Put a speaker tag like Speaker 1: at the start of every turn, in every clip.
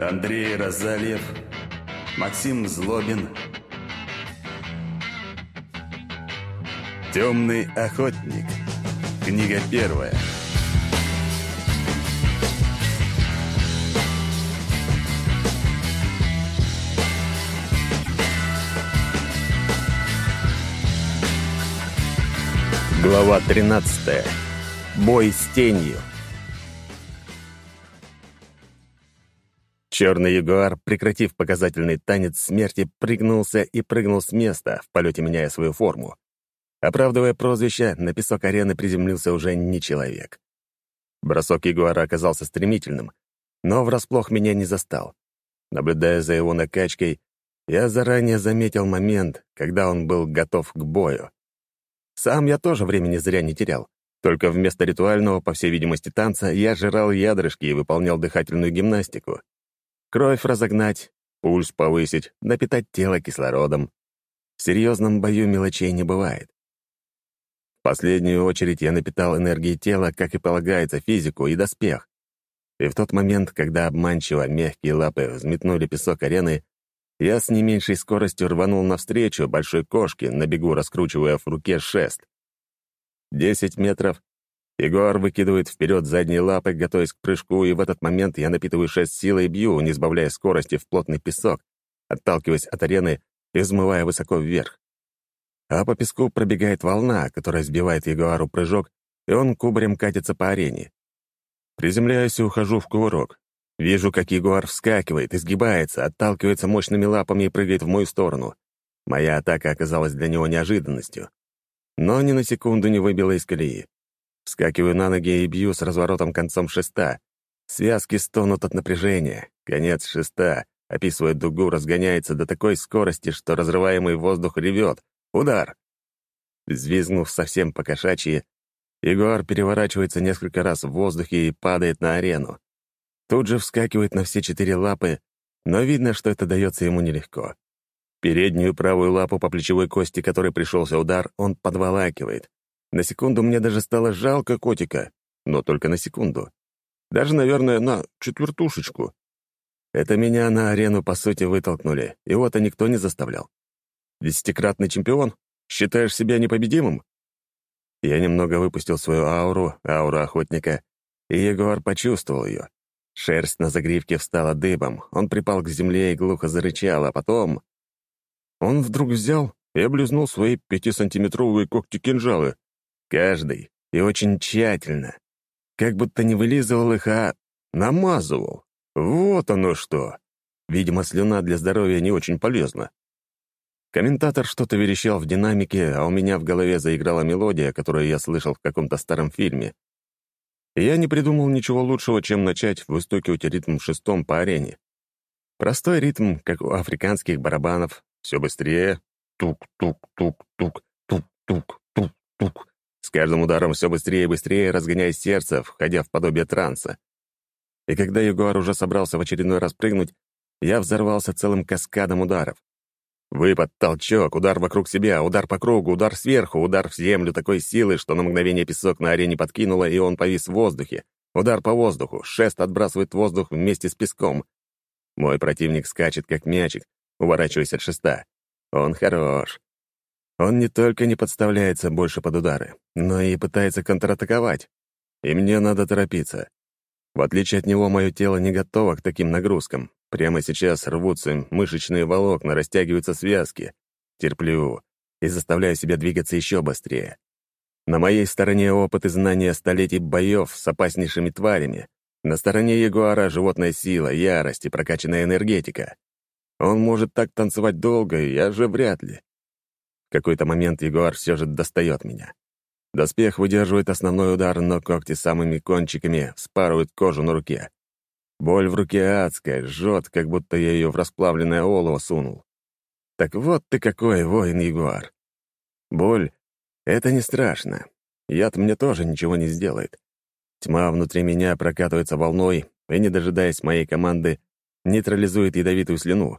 Speaker 1: Андрей Розальев, Максим Злобин. Темный охотник. Книга первая.
Speaker 2: Глава 13. Бой с тенью. Черный ягуар, прекратив показательный танец смерти, прыгнулся и прыгнул с места, в полете меняя свою форму. Оправдывая прозвище, на песок арены приземлился уже не человек. Бросок ягуара оказался стремительным, но врасплох меня не застал. Наблюдая за его накачкой, я заранее заметил момент, когда он был готов к бою. Сам я тоже времени зря не терял. Только вместо ритуального, по всей видимости, танца я жрал ядрышки и выполнял дыхательную гимнастику. Кровь разогнать, пульс повысить, напитать тело кислородом. В серьезном бою мелочей не бывает. В последнюю очередь я напитал энергией тела, как и полагается, физику и доспех. И в тот момент, когда обманчиво мягкие лапы взметнули песок арены, я с не меньшей скоростью рванул навстречу большой кошке, на бегу раскручивая в руке шест. Десять метров. Егор выкидывает вперед задние лапы, готовясь к прыжку, и в этот момент я напитываю шест силой и бью, не сбавляя скорости в плотный песок, отталкиваясь от арены и взмывая высоко вверх. А по песку пробегает волна, которая сбивает Ягуару прыжок, и он кубарем катится по арене. Приземляюсь и ухожу в кувырок. Вижу, как ягуар вскакивает, изгибается, отталкивается мощными лапами и прыгает в мою сторону. Моя атака оказалась для него неожиданностью. Но ни на секунду не выбила из колеи. Вскакиваю на ноги и бью с разворотом концом шеста. Связки стонут от напряжения. Конец шеста, описывая дугу, разгоняется до такой скорости, что разрываемый воздух ревет. Удар! Взвизгнув совсем по-кошачьи, Егор переворачивается несколько раз в воздухе и падает на арену. Тут же вскакивает на все четыре лапы, но видно, что это дается ему нелегко. Переднюю правую лапу по плечевой кости, которой пришелся удар, он подволакивает. На секунду мне даже стало жалко котика, но только на секунду. Даже, наверное, на четвертушечку. Это меня на арену, по сути, вытолкнули, и вот и никто не заставлял. Десятикратный чемпион? Считаешь себя непобедимым? Я немного выпустил свою ауру, ауру охотника, и Егор почувствовал ее. Шерсть на загривке встала дыбом, он припал к земле и глухо зарычал, а потом... Он вдруг взял и облизнул свои пятисантиметровые когти-кинжалы. Каждый, и очень тщательно. Как будто не вылизывал их, а намазывал. Вот оно что. Видимо, слюна для здоровья не очень полезна. Комментатор что-то верещал в динамике, а у меня в голове заиграла мелодия, которую я слышал в каком-то старом фильме я не придумал ничего лучшего, чем начать выстукивать ритм шестом по арене. Простой ритм, как у африканских барабанов, все быстрее. Тук-тук-тук-тук, тук-тук-тук-тук. С каждым ударом все быстрее и быстрее, разгоняя сердце, входя в подобие транса. И когда Ягуар уже собрался в очередной раз прыгнуть, я взорвался целым каскадом ударов. Выпад, толчок, удар вокруг себя, удар по кругу, удар сверху, удар в землю такой силы, что на мгновение песок на арене подкинуло, и он повис в воздухе. Удар по воздуху, шест отбрасывает воздух вместе с песком. Мой противник скачет, как мячик, уворачиваясь от шеста. Он хорош. Он не только не подставляется больше под удары, но и пытается контратаковать. И мне надо торопиться. В отличие от него, мое тело не готово к таким нагрузкам, Прямо сейчас рвутся мышечные волокна, растягиваются связки. Терплю и заставляю себя двигаться еще быстрее. На моей стороне опыт и знания столетий боев с опаснейшими тварями. На стороне Ягуара животная сила, ярость и прокачанная энергетика. Он может так танцевать долго, я же вряд ли. В какой-то момент Ягуар все же достает меня. Доспех выдерживает основной удар, но когти самыми кончиками спарывают кожу на руке. Боль в руке адская, жжет, как будто я ее в расплавленное олово сунул. Так вот ты какой воин-ягуар. Боль — это не страшно. Яд мне тоже ничего не сделает. Тьма внутри меня прокатывается волной и, не дожидаясь моей команды, нейтрализует ядовитую слюну.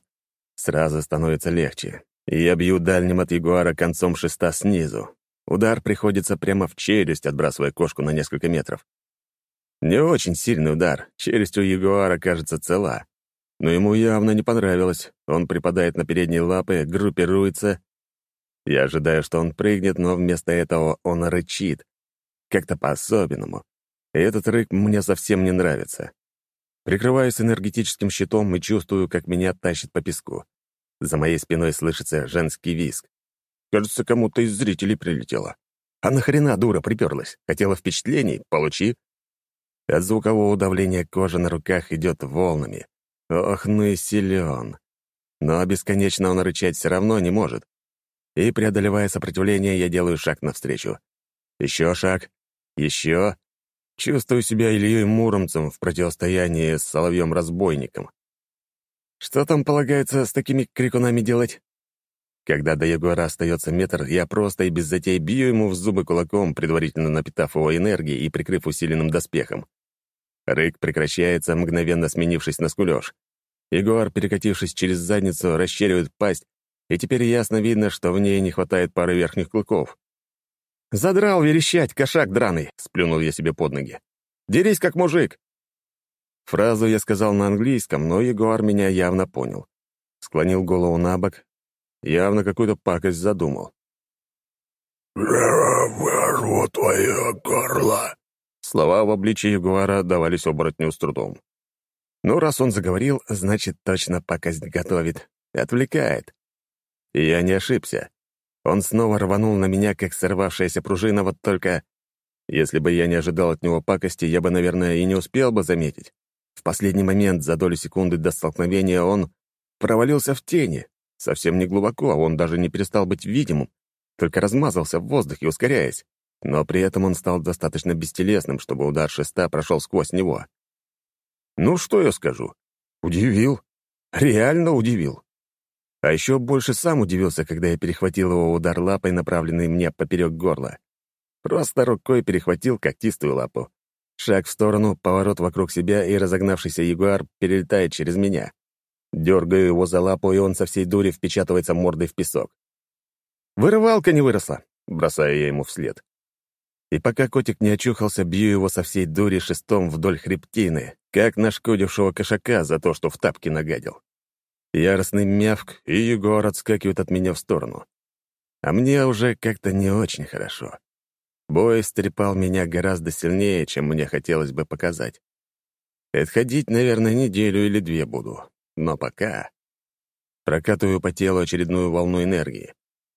Speaker 2: Сразу становится легче. Я бью дальним от ягуара концом шеста снизу. Удар приходится прямо в челюсть, отбрасывая кошку на несколько метров. Не очень сильный удар, челюсть у ягуара кажется цела. Но ему явно не понравилось. Он припадает на передние лапы, группируется. Я ожидаю, что он прыгнет, но вместо этого он рычит. Как-то по-особенному. И этот рык мне совсем не нравится. Прикрываюсь энергетическим щитом и чувствую, как меня тащит по песку. За моей спиной слышится женский визг. Кажется, кому-то из зрителей прилетело. А нахрена дура приперлась? Хотела впечатлений? Получи. От звукового давления кожа на руках идет волнами. Ох, ну и силен. Но бесконечно он рычать все равно не может. И, преодолевая сопротивление, я делаю шаг навстречу. Еще шаг. Еще. Чувствую себя Ильей Муромцем в противостоянии с Соловьем-разбойником. Что там полагается с такими крикунами делать? Когда до Егора остается метр, я просто и без затей бью ему в зубы кулаком, предварительно напитав его энергией и прикрыв усиленным доспехом. Рык прекращается, мгновенно сменившись на скулёж. Егор, перекатившись через задницу, расщеривает пасть, и теперь ясно видно, что в ней не хватает пары верхних клыков. «Задрал верещать, кошак драный!» — сплюнул я себе под ноги. «Дерись, как мужик!» Фразу я сказал на английском, но Егор меня явно понял. Склонил голову на бок, явно какую-то пакость задумал.
Speaker 3: «Я вырву твое горло!»
Speaker 2: Слова в обличии Ягуара давались оборотню с трудом. Ну, раз он заговорил, значит, точно пакость готовит. Отвлекает. И я не ошибся. Он снова рванул на меня, как сорвавшаяся пружина, вот только... Если бы я не ожидал от него пакости, я бы, наверное, и не успел бы заметить. В последний момент, за долю секунды до столкновения, он провалился в тени. Совсем не глубоко, он даже не перестал быть видимым, только размазался в воздухе, ускоряясь. Но при этом он стал достаточно бестелесным, чтобы удар шеста прошел сквозь него. Ну, что я скажу? Удивил. Реально удивил. А еще больше сам удивился, когда я перехватил его удар лапой, направленный мне поперек горла. Просто рукой перехватил когтистую лапу. Шаг в сторону, поворот вокруг себя, и разогнавшийся ягуар перелетает через меня. Дергаю его за лапу, и он со всей дури впечатывается мордой в песок. «Вырывалка не выросла!» — бросаю я ему вслед. И пока котик не очухался, бью его со всей дури шестом вдоль хребтины, как нашкодившего кошака за то, что в тапки нагадил. Яростный мявк, и Егор отскакивает от меня в сторону. А мне уже как-то не очень хорошо. Бой стрепал меня гораздо сильнее, чем мне хотелось бы показать. Отходить, наверное, неделю или две буду. Но пока... Прокатываю по телу очередную волну энергии.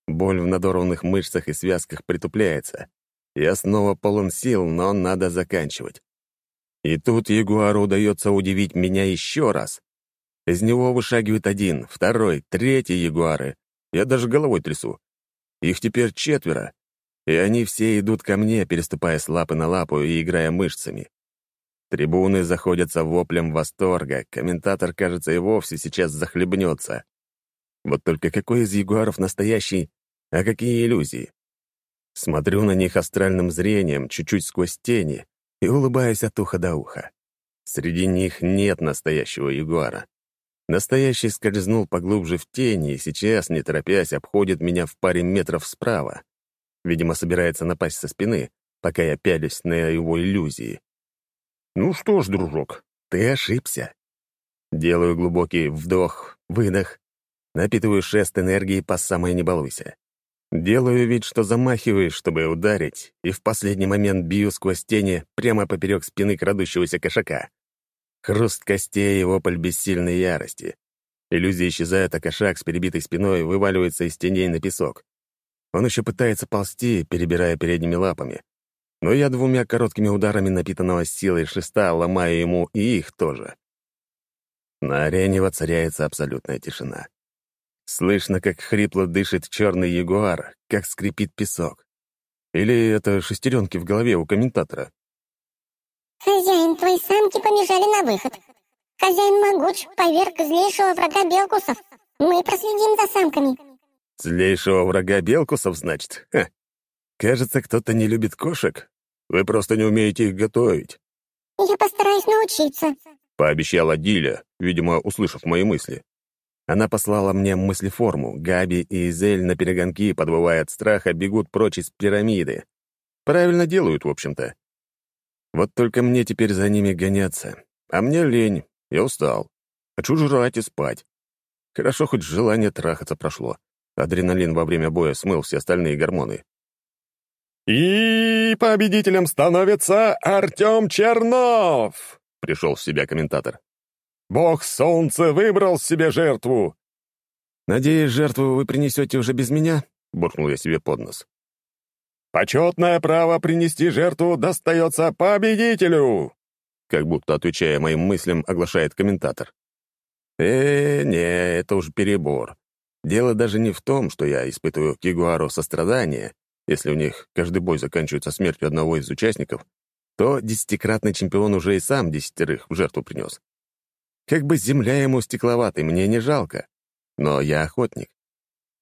Speaker 2: Боль в надорванных мышцах и связках притупляется. Я снова полон сил, но надо заканчивать. И тут Ягуару удается удивить меня еще раз. Из него вышагивает один, второй, третий Ягуары. Я даже головой трясу. Их теперь четверо, и они все идут ко мне, переступая с лапы на лапу и играя мышцами. Трибуны заходятся воплем восторга, комментатор, кажется, и вовсе сейчас захлебнется. Вот только какой из ягуаров настоящий, а какие иллюзии? Смотрю на них астральным зрением, чуть-чуть сквозь тени, и улыбаюсь от уха до уха. Среди них нет настоящего ягуара. Настоящий скользнул поглубже в тени и сейчас, не торопясь, обходит меня в паре метров справа. Видимо, собирается напасть со спины, пока я пялюсь на его иллюзии. Ну что ж, дружок, ты ошибся. Делаю глубокий вдох, выдох, напитываю шест энергии по самой не балуйся. Делаю вид, что замахиваюсь, чтобы ударить, и в последний момент бью сквозь тени прямо поперек спины крадущегося кошака. Хруст костей и вопль бессильной ярости. Иллюзия исчезает, а кошак с перебитой спиной вываливается из теней на песок. Он еще пытается ползти, перебирая передними лапами. Но я двумя короткими ударами напитанного силой шеста ломаю ему и их тоже. На арене воцаряется абсолютная тишина. Слышно, как хрипло дышит черный ягуар, как скрипит песок. Или это шестеренки в голове у комментатора?
Speaker 4: «Хозяин, твои самки побежали на выход. Хозяин могуч, поверг злейшего врага Белкусов. Мы проследим за самками».
Speaker 2: Злейшего врага Белкусов, значит? Ха. Кажется, кто-то не любит кошек. Вы просто не умеете их готовить.
Speaker 4: «Я постараюсь научиться», —
Speaker 2: пообещала Диля, видимо, услышав мои мысли. Она послала мне мыслеформу. Габи и Изель на перегонки, подвывая от страха, бегут прочь из пирамиды. Правильно делают, в общем-то. Вот только мне теперь за ними гоняться. А мне лень, я устал. Хочу жрать и спать. Хорошо, хоть желание трахаться прошло. Адреналин во время боя смыл все остальные гормоны. «И победителем становится Артем Чернов!» — пришел в себя комментатор. «Бог солнца выбрал себе жертву!» «Надеюсь, жертву вы принесете уже без меня?» — буркнул я себе под нос. «Почетное право принести жертву достается победителю!» Как будто, отвечая моим мыслям, оглашает комментатор. «Э, не, это уж перебор. Дело даже не в том, что я испытываю к Ягуару сострадание, если у них каждый бой заканчивается смертью одного из участников, то десятикратный чемпион уже и сам десятерых в жертву принес. Как бы земля ему стекловатой, мне не жалко. Но я охотник.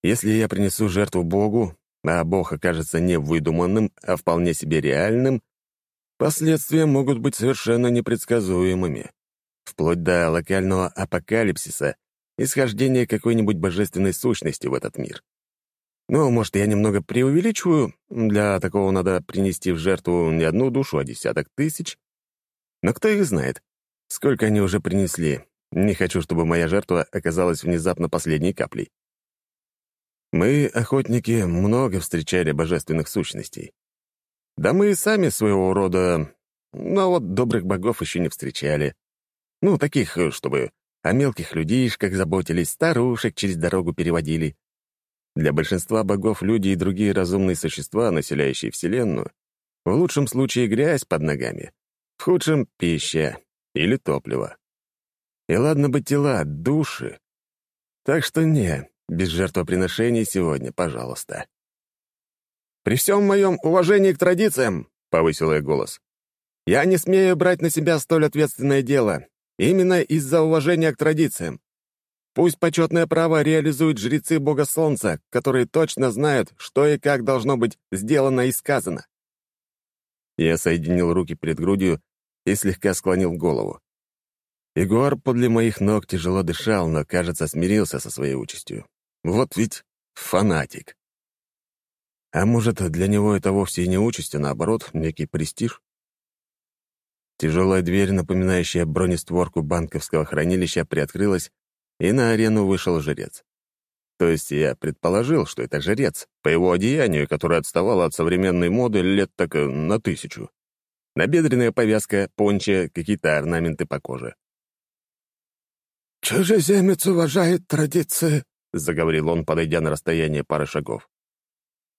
Speaker 2: Если я принесу жертву Богу, а Бог окажется не выдуманным, а вполне себе реальным, последствия могут быть совершенно непредсказуемыми. Вплоть до локального апокалипсиса и схождения какой-нибудь божественной сущности в этот мир. Ну, может, я немного преувеличиваю. Для такого надо принести в жертву не одну душу, а десяток тысяч. Но кто их знает? Сколько они уже принесли? Не хочу, чтобы моя жертва оказалась внезапно последней каплей. Мы, охотники, много встречали божественных сущностей. Да мы и сами своего рода... Но вот добрых богов еще не встречали. Ну, таких, чтобы о мелких людишках заботились, старушек через дорогу переводили. Для большинства богов люди и другие разумные существа, населяющие Вселенную, в лучшем случае грязь под ногами, в худшем — пища или топливо. И ладно бы тела, души. Так что не, без жертвоприношений сегодня, пожалуйста. «При всем моем уважении к традициям», — повысил я голос, «я не смею брать на себя столь ответственное дело, именно из-за уважения к традициям. Пусть почетное право реализуют жрецы Бога Солнца, которые точно знают, что и как должно быть сделано и сказано. Я соединил руки перед грудью и слегка склонил голову. Егор подле моих ног тяжело дышал, но, кажется, смирился со своей участью. Вот ведь фанатик. А может, для него это вовсе и не участь, а наоборот, некий престиж? Тяжелая дверь, напоминающая бронестворку банковского хранилища, приоткрылась, и на арену вышел жрец. То есть я предположил, что это жрец, по его одеянию, которое отставало от современной моды лет так э, на тысячу. Набедренная повязка, понча, какие-то орнаменты по коже.
Speaker 3: «Чужеземец уважает традиции», —
Speaker 2: заговорил он, подойдя на расстояние пары шагов.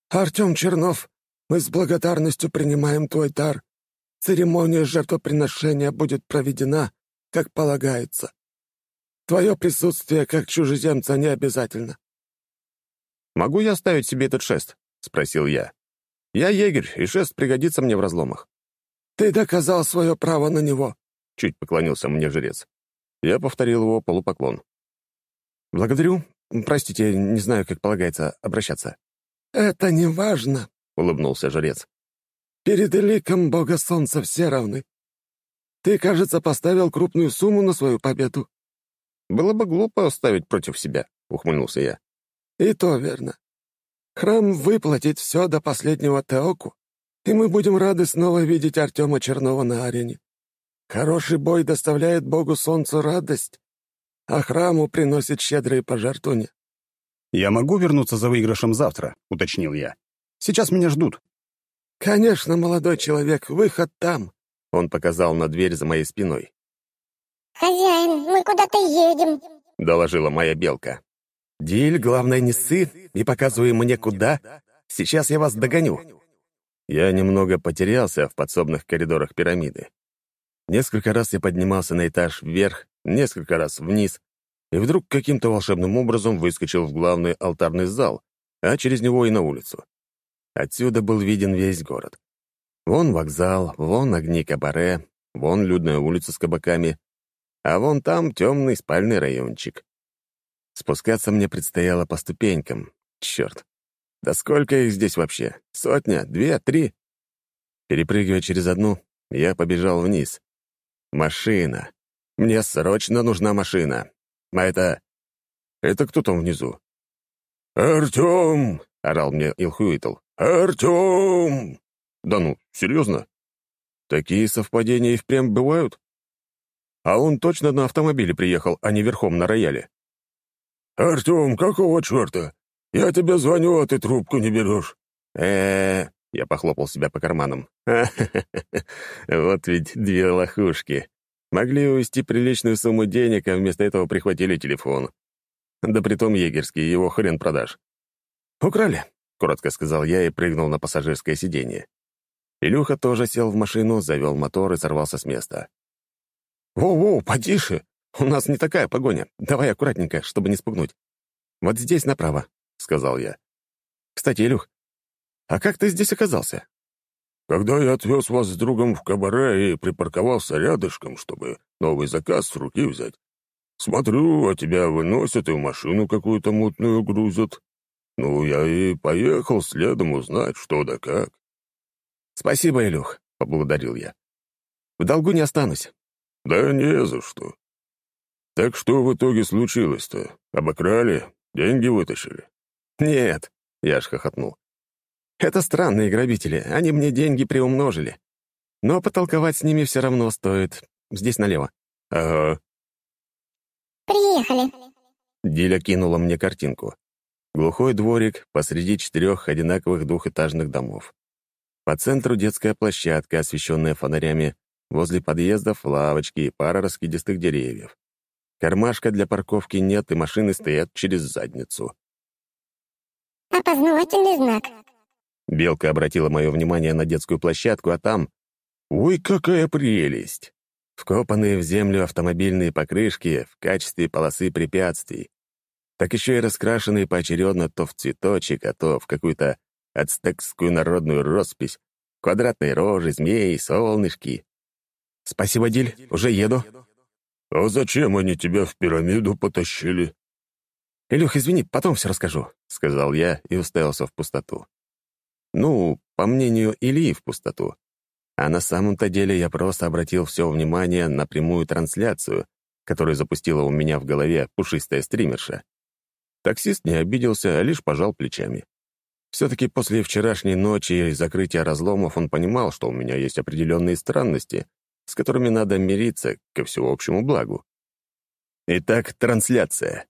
Speaker 3: «Артем Чернов, мы с благодарностью принимаем твой дар. Церемония жертвоприношения будет проведена, как полагается. Твое присутствие как чужеземца не обязательно».
Speaker 2: «Могу я оставить себе этот шест?» — спросил я. «Я егерь, и шест пригодится мне в разломах».
Speaker 3: «Ты доказал свое право на него», —
Speaker 2: чуть поклонился мне жрец. Я повторил его полупоклон. «Благодарю. Простите, не знаю, как полагается обращаться».
Speaker 3: «Это не важно», — улыбнулся жрец. «Перед ликом Бога Солнца все равны. Ты, кажется, поставил крупную сумму на свою победу.
Speaker 2: Было бы глупо оставить против себя, — ухмыльнулся я.
Speaker 3: И то верно. Храм выплатит все до последнего Теоку, и мы будем рады снова видеть Артема Чернова на арене. Хороший бой доставляет Богу Солнцу радость, а храму приносит щедрые пожертвования.
Speaker 5: «Я могу вернуться за выигрышем завтра», — уточнил я. «Сейчас меня ждут».
Speaker 3: «Конечно, молодой человек, выход там», —
Speaker 2: он показал на дверь за моей спиной.
Speaker 4: «Хозяин, мы куда-то едем», —
Speaker 2: доложила моя белка. «Диль, главное, не ссы и показывай мне куда. Сейчас я вас догоню». Я немного потерялся в подсобных коридорах пирамиды. Несколько раз я поднимался на этаж вверх, несколько раз вниз, и вдруг каким-то волшебным образом выскочил в главный алтарный зал, а через него и на улицу. Отсюда был виден весь город. Вон вокзал, вон огни кабаре, вон людная улица с кабаками, а вон там темный спальный райончик. Спускаться мне предстояло по ступенькам. Черт. Да сколько их здесь вообще? Сотня? Две? Три? Перепрыгивая через одну, я побежал вниз. Машина. Мне срочно нужна машина. А это... Это кто там внизу?
Speaker 3: «Артем!»
Speaker 2: — орал мне Илхуитл.
Speaker 3: «Артем!»
Speaker 2: «Да ну, серьезно? Такие совпадения и впрямь бывают?» а он точно на автомобиле приехал, а не верхом на рояле.
Speaker 3: «Артем, какого черта? Я тебе звоню, а ты трубку не берешь».
Speaker 2: э я похлопал себя по карманам. Вот ведь две лохушки. Могли увести приличную сумму денег, а вместо этого прихватили телефон. Да притом егерский, его хрен продашь. «Украли», — коротко сказал я и прыгнул на пассажирское сиденье. Илюха тоже сел в машину, завел мотор и сорвался с места. «Воу-воу, потише! У нас не такая погоня. Давай аккуратненько, чтобы не спугнуть. Вот здесь направо», — сказал я. «Кстати, Илюх, а как ты здесь оказался?»
Speaker 3: «Когда я отвез вас с другом в кабаре и припарковался рядышком, чтобы новый заказ с руки взять, смотрю, а тебя выносят и в машину какую-то мутную грузят. Ну, я и поехал следом узнать, что да как».
Speaker 2: «Спасибо, Илюх», — поблагодарил я. «В долгу не останусь».
Speaker 3: «Да не за что. Так что в итоге случилось-то? Обокрали? Деньги вытащили?»
Speaker 2: «Нет», — я аж хохотнул. «Это странные грабители, они мне деньги приумножили. Но потолковать с ними все равно стоит. Здесь налево».
Speaker 3: «Ага».
Speaker 4: «Приехали».
Speaker 2: Диля кинула мне картинку. Глухой дворик посреди четырех одинаковых двухэтажных домов. По центру детская площадка, освещенная фонарями, возле подъездов лавочки и пара раскидистых деревьев. Кармашка для парковки нет, и машины стоят через задницу.
Speaker 4: «Опознавательный знак».
Speaker 2: Белка обратила мое внимание на детскую площадку, а там... Ой, какая прелесть! Вкопанные в землю автомобильные покрышки в качестве полосы препятствий. Так еще и раскрашенные поочередно то в цветочек, а то в какую-то ацтекскую народную роспись, квадратные рожи, змеи, солнышки. «Спасибо, Диль, уже еду».
Speaker 3: «А зачем они тебя в пирамиду потащили?»
Speaker 2: «Илюх, извини, потом все расскажу», — сказал я и уставился в пустоту. Ну, по мнению Ильи, в пустоту. А на самом-то деле я просто обратил все внимание на прямую трансляцию, которую запустила у меня в голове пушистая стримерша. Таксист не обиделся, а лишь пожал плечами. Все-таки после вчерашней ночи и закрытия разломов он понимал, что у меня есть определенные странности, с которыми надо мириться ко всеобщему благу. Итак, трансляция.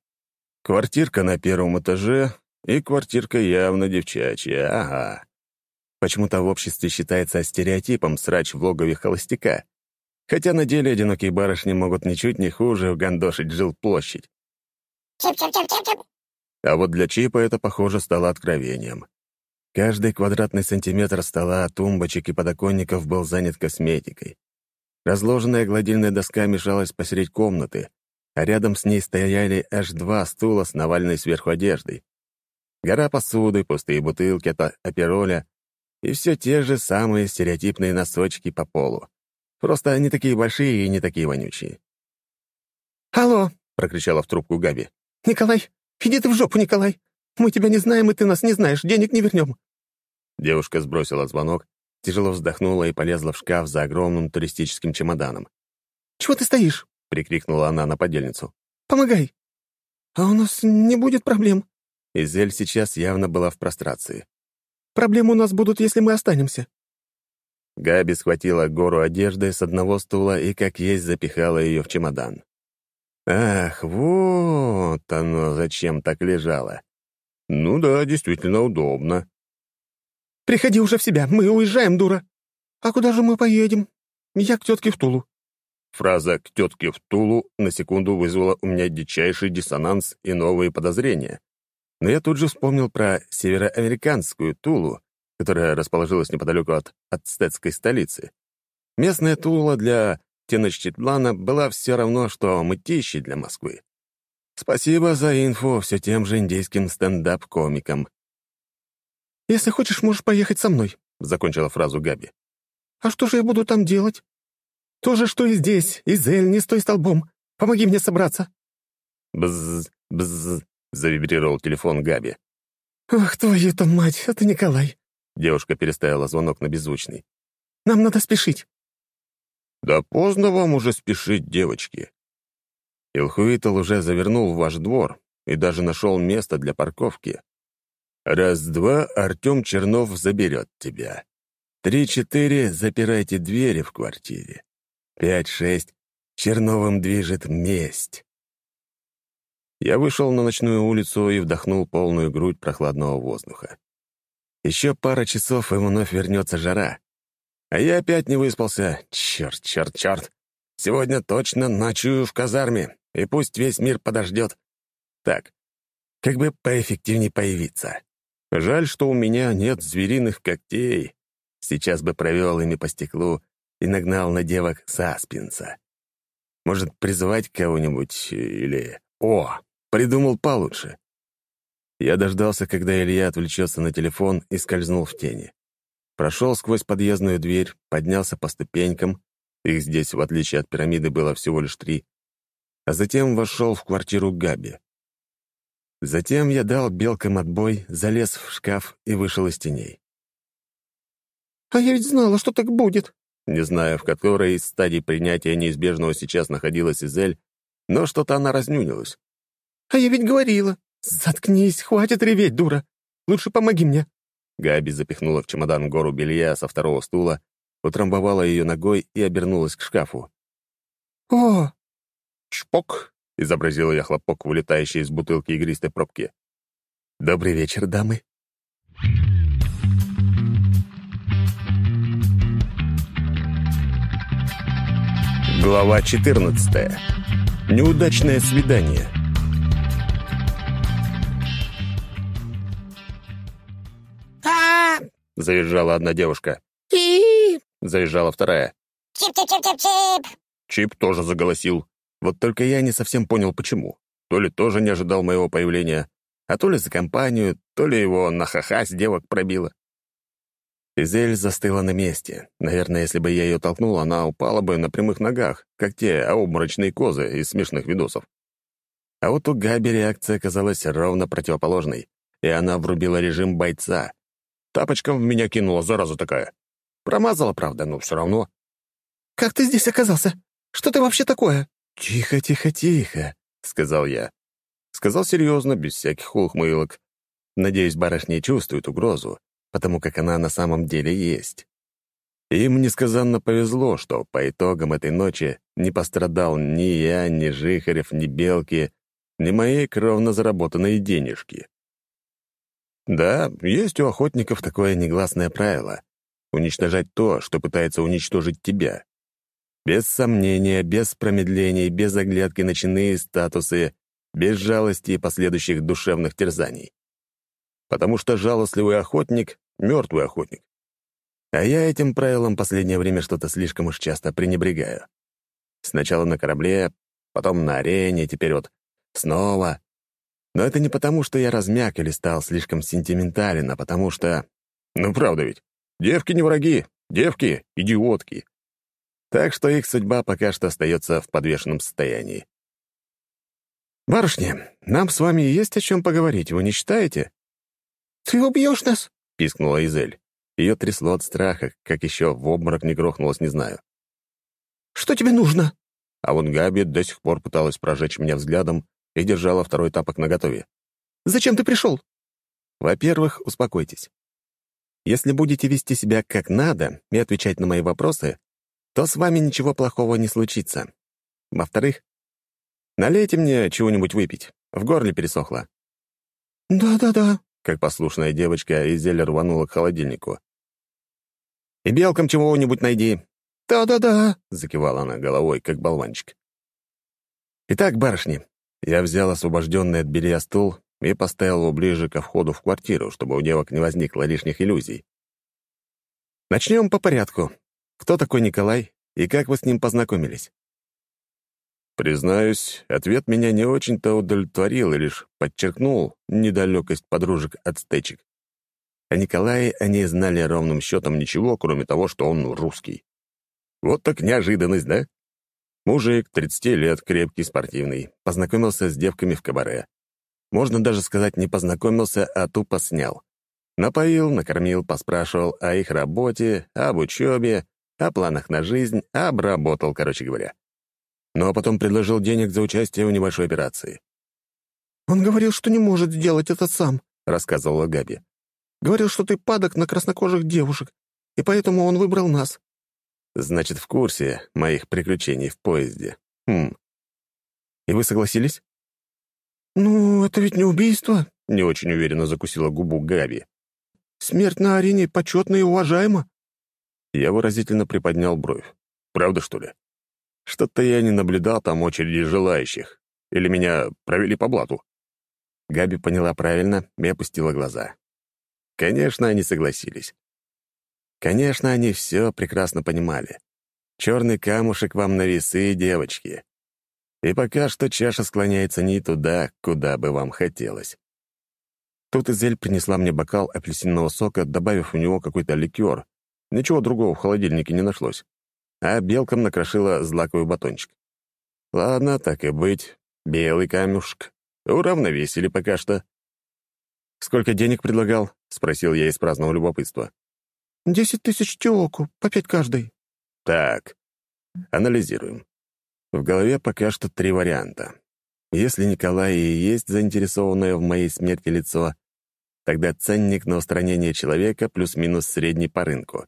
Speaker 2: Квартирка на первом этаже, и квартирка явно девчачья, ага. Почему-то в обществе считается стереотипом срач в логове холостяка. Хотя на деле одинокие барышни могут ничуть не хуже угандошить жилплощадь.
Speaker 4: Чип-чип-чип-чип-чип.
Speaker 2: А вот для Чипа это, похоже, стало откровением. Каждый квадратный сантиметр стола, тумбочек и подоконников был занят косметикой. Разложенная гладильная доска мешалась посередь комнаты, а рядом с ней стояли аж два стула с наваленной сверху одеждой. Гора посуды, пустые бутылки от апероля и все те же самые стереотипные носочки по полу. Просто они такие большие и не такие вонючие.
Speaker 6: «Алло!»
Speaker 2: — прокричала в трубку Габи.
Speaker 6: «Николай, иди ты в жопу, Николай! Мы тебя не знаем, и ты нас не знаешь, денег не вернем!»
Speaker 2: Девушка сбросила звонок, тяжело вздохнула и полезла в шкаф за огромным туристическим чемоданом.
Speaker 6: «Чего ты стоишь?»
Speaker 2: — прикрикнула она на подельницу.
Speaker 6: «Помогай!» «А у нас не будет проблем».
Speaker 2: Изель сейчас явно была в прострации.
Speaker 6: «Проблемы у нас будут, если мы останемся».
Speaker 2: Габи схватила гору одежды с одного стула и как есть запихала ее в чемодан. Ах, вот оно зачем так лежало. Ну да, действительно удобно.
Speaker 6: Приходи уже в себя, мы уезжаем, дура. А куда же мы поедем? Я к тетке в Тулу.
Speaker 2: Фраза «к тетке в Тулу» на секунду вызвала у меня дичайший диссонанс и новые подозрения. Но я тут же вспомнил про североамериканскую Тулу, которая расположилась неподалеку от ацтецкой столицы. Местная Тула для Теночтитлана была все равно, что мытищей для Москвы. Спасибо за инфу все тем же индейским стендап-комикам.
Speaker 6: «Если хочешь, можешь поехать со мной», — закончила фразу Габи. «А что же я буду там делать?» «То же, что и здесь. Изель, не стой столбом. Помоги мне собраться».
Speaker 2: «Бзз, бзз», — завибрировал телефон Габи.
Speaker 6: «Ах, твою-то мать, это Николай!»
Speaker 2: Девушка переставила звонок на беззвучный.
Speaker 6: «Нам надо спешить».
Speaker 2: «Да поздно вам уже спешить, девочки. Илхуитл уже завернул в ваш двор и даже нашел место для парковки. Раз-два Артем Чернов заберет тебя. Три-четыре — запирайте двери в квартире. Пять-шесть Черновым движет месть. Я вышел на ночную улицу и вдохнул полную грудь прохладного воздуха. Еще пара часов, и вновь вернется жара. А я опять не выспался. Черт, черт, черт. Сегодня точно ночую в казарме, и пусть весь мир подождет. Так, как бы поэффективнее появиться. Жаль, что у меня нет звериных когтей. Сейчас бы провел ими по стеклу и нагнал на девок саспинса. Может, призывать кого-нибудь или... О, Придумал получше. Я дождался, когда Илья отвлечется на телефон и скользнул в тени. Прошел сквозь подъездную дверь, поднялся по ступенькам, их здесь, в отличие от пирамиды, было всего лишь три, а затем вошел в квартиру Габи. Затем я дал белкам отбой, залез в шкаф и вышел из теней.
Speaker 6: «А я ведь знала, что так будет!»
Speaker 2: Не знаю, в которой из стадий принятия неизбежного сейчас находилась Изель, но что-то она разнюнилась.
Speaker 6: «А я ведь говорила! Заткнись, хватит реветь, дура! Лучше помоги мне!»
Speaker 2: Габи запихнула в чемодан гору белья со второго стула, утрамбовала ее ногой и обернулась к шкафу.
Speaker 6: «О!»
Speaker 2: «Чпок!» — изобразила я хлопок, вылетающий из бутылки игристой пробки. «Добрый вечер, дамы!» Глава 14. Неудачное свидание. — завизжала одна девушка.
Speaker 6: и
Speaker 2: завизжала вторая.
Speaker 4: Чип-чип-чип-чип-чип!
Speaker 2: Чип тоже заголосил. Вот только я не совсем понял, почему. То ли тоже не ожидал моего появления, а то ли за компанию, то ли его на ха-ха с девок пробило. Изель застыла на месте. Наверное, если бы я ее толкнул, она упала бы на прямых ногах, как те обморочные козы из смешных видосов. А вот у Габи реакция оказалась ровно противоположной, и она врубила режим бойца. Тапочком в меня кинула, зараза такая. Промазала, правда, но все равно.
Speaker 6: «Как ты здесь оказался? Что ты вообще такое?»
Speaker 2: «Тихо, тихо, тихо», — сказал я. Сказал серьезно, без всяких ухмылок. Надеюсь, барышня чувствует угрозу, потому как она на самом деле есть. Им несказанно повезло, что по итогам этой ночи не пострадал ни я, ни Жихарев, ни Белки, ни мои кровно заработанные денежки. Да, есть у охотников такое негласное правило — уничтожать то, что пытается уничтожить тебя. Без сомнения, без промедлений, без оглядки на статусы, без жалости и последующих душевных терзаний. Потому что жалостливый охотник — мертвый охотник. А я этим правилом последнее время что-то слишком уж часто пренебрегаю. Сначала на корабле, потом на арене, теперь вот снова. Но это не потому, что я размяк или стал слишком сентиментален, а потому что... Ну, правда ведь. Девки не враги. Девки — идиотки. Так что их судьба пока что остается в подвешенном состоянии. «Барышня, нам с вами есть о чем поговорить, вы не считаете?»
Speaker 6: «Ты убьешь нас?»
Speaker 2: — пискнула Изель. Ее трясло от страха, как еще в обморок не грохнулась, не знаю.
Speaker 6: «Что тебе нужно?»
Speaker 2: А вот Габи до сих пор пыталась прожечь меня взглядом, и держала второй тапок наготове.
Speaker 6: «Зачем ты пришел?»
Speaker 2: «Во-первых, успокойтесь. Если будете вести себя как надо и отвечать на мои вопросы, то с вами ничего плохого не случится. Во-вторых, налейте мне чего-нибудь выпить. В горле пересохло».
Speaker 6: «Да-да-да», —
Speaker 2: как послушная девочка, Изель рванула к холодильнику. «И белкам чего-нибудь найди».
Speaker 6: «Да-да-да», —
Speaker 2: закивала она головой, как болванчик. «Итак, барышни, я взял освобожденный от белья стул и поставил его ближе ко входу в квартиру, чтобы у девок не возникло лишних иллюзий. Начнем по порядку. Кто такой Николай и как вы с ним познакомились? Признаюсь, ответ меня не очень-то удовлетворил и лишь подчеркнул недалекость подружек от стечек. О Николае они знали ровным счетом ничего, кроме того, что он русский. Вот так неожиданность, да? Мужик, 30 лет, крепкий, спортивный. Познакомился с девками в кабаре. Можно даже сказать, не познакомился, а тупо снял. Напоил, накормил, поспрашивал о их работе, об учебе, о планах на жизнь, обработал, короче говоря. Ну а потом предложил денег за участие в небольшой операции.
Speaker 6: «Он говорил, что не может сделать это сам», — рассказывала Габи. «Говорил, что ты падок на краснокожих девушек, и поэтому он выбрал нас.
Speaker 2: Значит, в курсе моих приключений в поезде. Хм. И вы согласились?
Speaker 6: «Ну, это ведь не убийство», —
Speaker 2: не очень уверенно закусила губу Габи.
Speaker 6: «Смерть на арене почетна и уважаема».
Speaker 2: Я выразительно приподнял бровь. Правда, что ли? Что-то я не наблюдал там очереди желающих. Или меня провели по блату. Габи поняла правильно и опустила глаза. Конечно, они согласились. Конечно, они все прекрасно понимали. Черный камушек вам на весы, девочки. И пока что чаша склоняется не туда, куда бы вам хотелось. Тут Изель принесла мне бокал апельсинового сока, добавив в него какой-то ликер. Ничего другого в холодильнике не нашлось. А белкам накрошила злаковый батончик. Ладно, так и быть. Белый камушек. Уравновесили пока что. «Сколько денег предлагал?» — спросил я из праздного любопытства.
Speaker 6: «Десять тысяч теоку, по пять каждой».
Speaker 2: «Так, анализируем. В голове пока что три варианта. Если Николай и есть заинтересованное в моей смерти лицо, тогда ценник на устранение человека плюс-минус средний по рынку.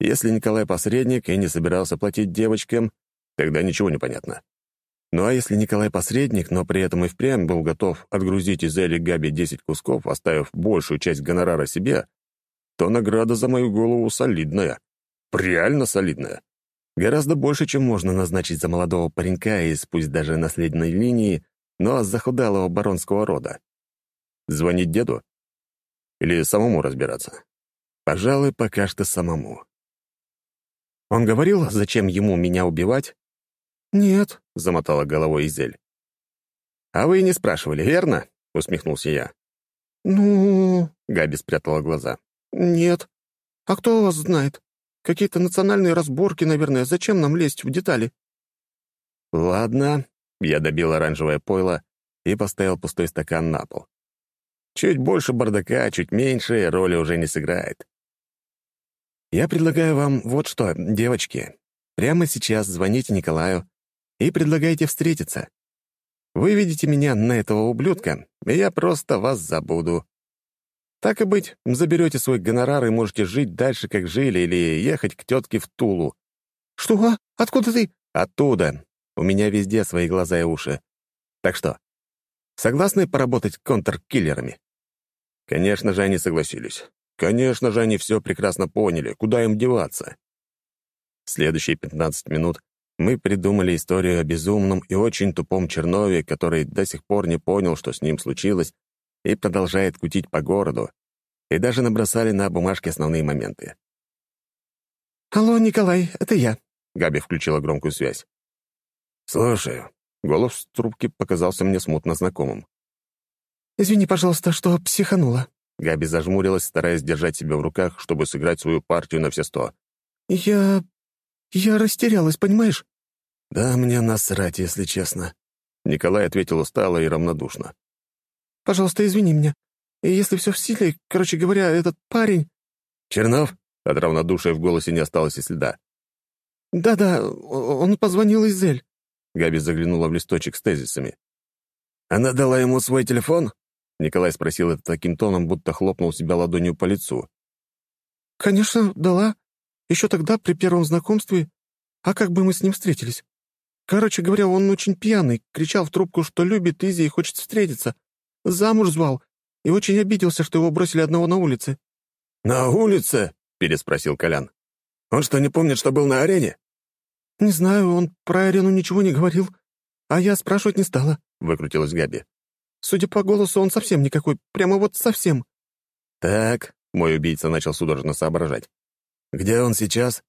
Speaker 2: Если Николай посредник и не собирался платить девочкам, тогда ничего не понятно. Ну а если Николай посредник, но при этом и впрямь был готов отгрузить из Эли Габи 10 кусков, оставив большую часть гонорара себе, то награда за мою голову солидная. Реально солидная. Гораздо больше, чем можно назначить за молодого паренька из пусть даже наследной линии, но захудалого баронского рода. Звонить деду? Или самому разбираться? Пожалуй, пока что самому. Он говорил, зачем ему меня убивать?
Speaker 6: «Нет», —
Speaker 2: замотала головой Изель. «А вы не спрашивали, верно?» — усмехнулся я.
Speaker 6: «Ну...»
Speaker 2: — Габи спрятала глаза.
Speaker 6: «Нет. А кто вас знает? Какие-то национальные разборки, наверное. Зачем нам лезть в детали?»
Speaker 2: «Ладно». Я добил оранжевое пойло и поставил пустой стакан на пол. Чуть больше бардака, чуть меньше, роли уже не сыграет. Я предлагаю вам вот что, девочки. Прямо сейчас звоните Николаю и предлагайте встретиться. Вы видите меня на этого ублюдка, и я просто вас забуду. Так и быть, заберете свой гонорар и можете жить дальше, как жили, или ехать к тетке в Тулу.
Speaker 6: «Что? Откуда ты?»
Speaker 2: «Оттуда. У меня везде свои глаза и уши. Так что, согласны поработать контркиллерами?» Конечно же, они согласились. Конечно же, они все прекрасно поняли, куда им деваться. В следующие 15 минут мы придумали историю о безумном и очень тупом Чернове, который до сих пор не понял, что с ним случилось, и продолжает кутить по городу, и даже набросали на бумажке основные моменты.
Speaker 6: «Алло, Николай, это я», —
Speaker 2: Габи включила громкую связь.
Speaker 1: «Слушаю».
Speaker 2: Голос в трубке показался мне смутно знакомым.
Speaker 6: «Извини, пожалуйста, что психанула».
Speaker 2: Габи зажмурилась, стараясь держать себя в руках, чтобы сыграть свою партию на все сто.
Speaker 6: «Я... я растерялась, понимаешь?»
Speaker 1: «Да мне насрать, если честно».
Speaker 2: Николай ответил устало и равнодушно.
Speaker 6: Пожалуйста, извини меня. И если все в силе, короче говоря, этот парень...»
Speaker 1: «Чернов?»
Speaker 2: От равнодушия в голосе не осталось и следа.
Speaker 6: «Да-да, он позвонил из Эль».
Speaker 2: Габи заглянула в листочек с тезисами.
Speaker 1: «Она дала ему свой телефон?»
Speaker 2: Николай спросил это таким тоном, будто хлопнул себя ладонью по лицу.
Speaker 6: «Конечно, дала. Еще тогда, при первом знакомстве. А как бы мы с ним встретились? Короче говоря, он очень пьяный, кричал в трубку, что любит Изи и хочет встретиться. Замуж звал и очень обиделся, что его бросили одного на улице».
Speaker 1: «На улице?» — переспросил Колян. «Он что, не помнит, что был на арене?»
Speaker 6: «Не знаю, он про арену ничего не говорил, а я спрашивать не стала», —
Speaker 2: выкрутилась Габи.
Speaker 6: «Судя по голосу, он совсем никакой, прямо вот совсем».
Speaker 2: «Так», — мой убийца начал судорожно соображать.
Speaker 1: «Где он сейчас?»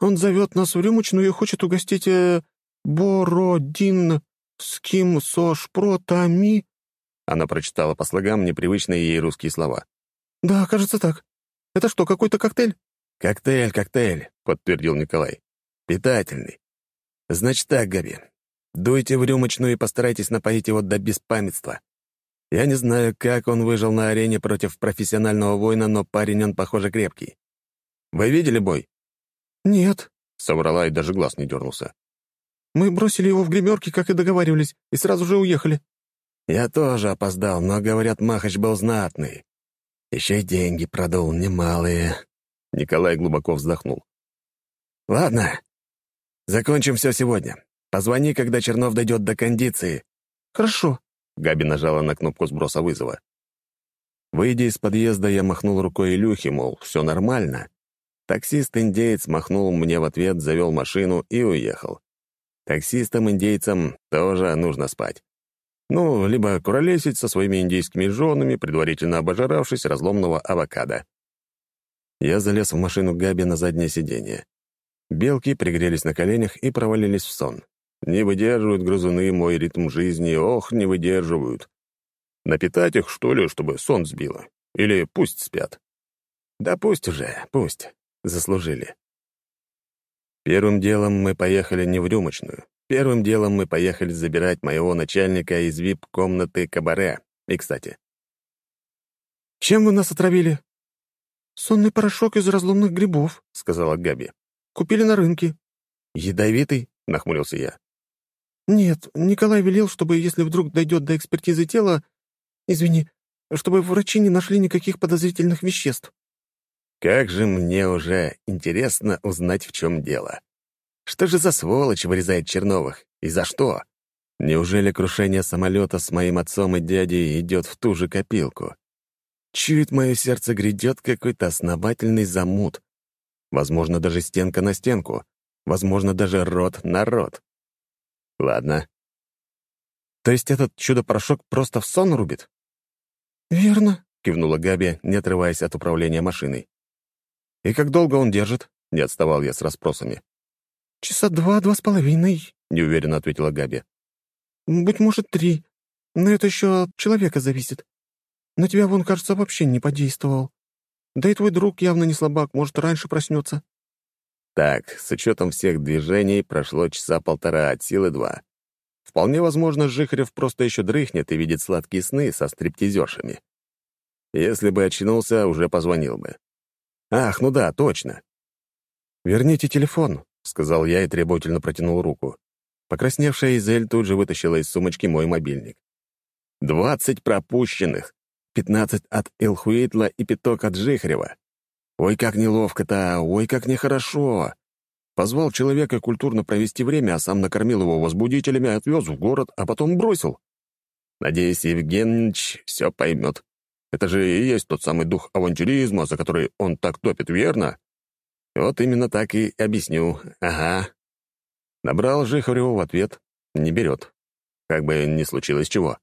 Speaker 6: «Он зовет нас в рюмочную и хочет угостить э, Бородин с ким со шпротами».
Speaker 2: Она прочитала по слогам непривычные ей русские слова.
Speaker 6: «Да, кажется так. Это что, какой-то коктейль?»
Speaker 1: «Коктейль, коктейль», — подтвердил Николай. «Питательный. Значит так, Габи. Дуйте в рюмочную и постарайтесь напоить его до беспамятства. Я не знаю, как он выжил на арене против профессионального воина, но парень он, похоже, крепкий. Вы видели бой?»
Speaker 6: «Нет», —
Speaker 2: соврала и даже глаз не дернулся.
Speaker 6: «Мы бросили его в гримерке, как и договаривались, и сразу же уехали».
Speaker 1: Я тоже опоздал, но, говорят, Махач был знатный. Еще и деньги продул немалые.
Speaker 2: Николай глубоко вздохнул.
Speaker 1: Ладно, закончим все сегодня. Позвони, когда Чернов дойдет до кондиции».
Speaker 6: «Хорошо».
Speaker 2: Габи нажала на кнопку сброса вызова. Выйдя из подъезда, я махнул рукой Илюхе, мол, все нормально. Таксист-индеец махнул мне в ответ, завел машину и уехал. Таксистам-индейцам тоже нужно спать. Ну, либо куролесить со своими индейскими женами, предварительно обожравшись разломного авокадо. Я залез в машину Габи на заднее сиденье. Белки пригрелись на коленях и провалились в сон. Не выдерживают грызуны мой ритм жизни, ох, не выдерживают. Напитать их, что ли, чтобы сон сбило? Или пусть спят? Да пусть уже, пусть. Заслужили. Первым делом мы поехали не в рюмочную. Первым делом мы поехали забирать моего начальника из вип-комнаты кабаре. И, кстати...
Speaker 6: «Чем вы нас отравили?» «Сонный порошок из разломных грибов», — сказала Габи. «Купили на рынке».
Speaker 2: «Ядовитый?» — нахмурился я.
Speaker 6: «Нет, Николай велел, чтобы, если вдруг дойдет до экспертизы тела... Извини, чтобы врачи не нашли никаких подозрительных веществ».
Speaker 2: Как же мне уже интересно узнать, в чем дело. Что же за сволочь вырезает Черновых? И за что? Неужели крушение самолета с моим отцом и дядей идет в ту же копилку? Чует мое сердце грядет какой-то основательный замут. Возможно, даже стенка на стенку. Возможно, даже рот на рот. Ладно. То есть этот чудо-порошок просто в сон рубит?
Speaker 6: «Верно», —
Speaker 2: кивнула Габи, не отрываясь от управления машиной. «И как долго он держит?» — не отставал я с расспросами.
Speaker 6: «Часа два-два с половиной», —
Speaker 2: неуверенно ответила Габи.
Speaker 6: «Быть может, три. Но это еще от человека зависит. На тебя, вон, кажется, вообще не подействовал. Да и твой друг явно не слабак, может, раньше проснется».
Speaker 2: Так, с учетом всех движений прошло часа полтора от силы два. Вполне возможно, Жихарев просто еще дрыхнет и видит сладкие сны со стриптизершами. Если бы очнулся, уже позвонил бы. «Ах, ну да, точно!» «Верните телефон», — сказал я и требовательно протянул руку. Покрасневшая Изель тут же вытащила из сумочки мой мобильник. «Двадцать пропущенных! Пятнадцать от Элхуитла и пяток от Жихарева. Ой, как неловко-то, ой, как нехорошо!» Позвал человека культурно провести время, а сам накормил его возбудителями, отвез в город, а потом бросил. Надеюсь, Евгеньевич все поймет. Это же и есть тот самый дух авантюризма, за который он так топит, верно? Вот именно так и объясню. Ага. Набрал Жихареву в ответ. Не берет. Как бы ни случилось чего.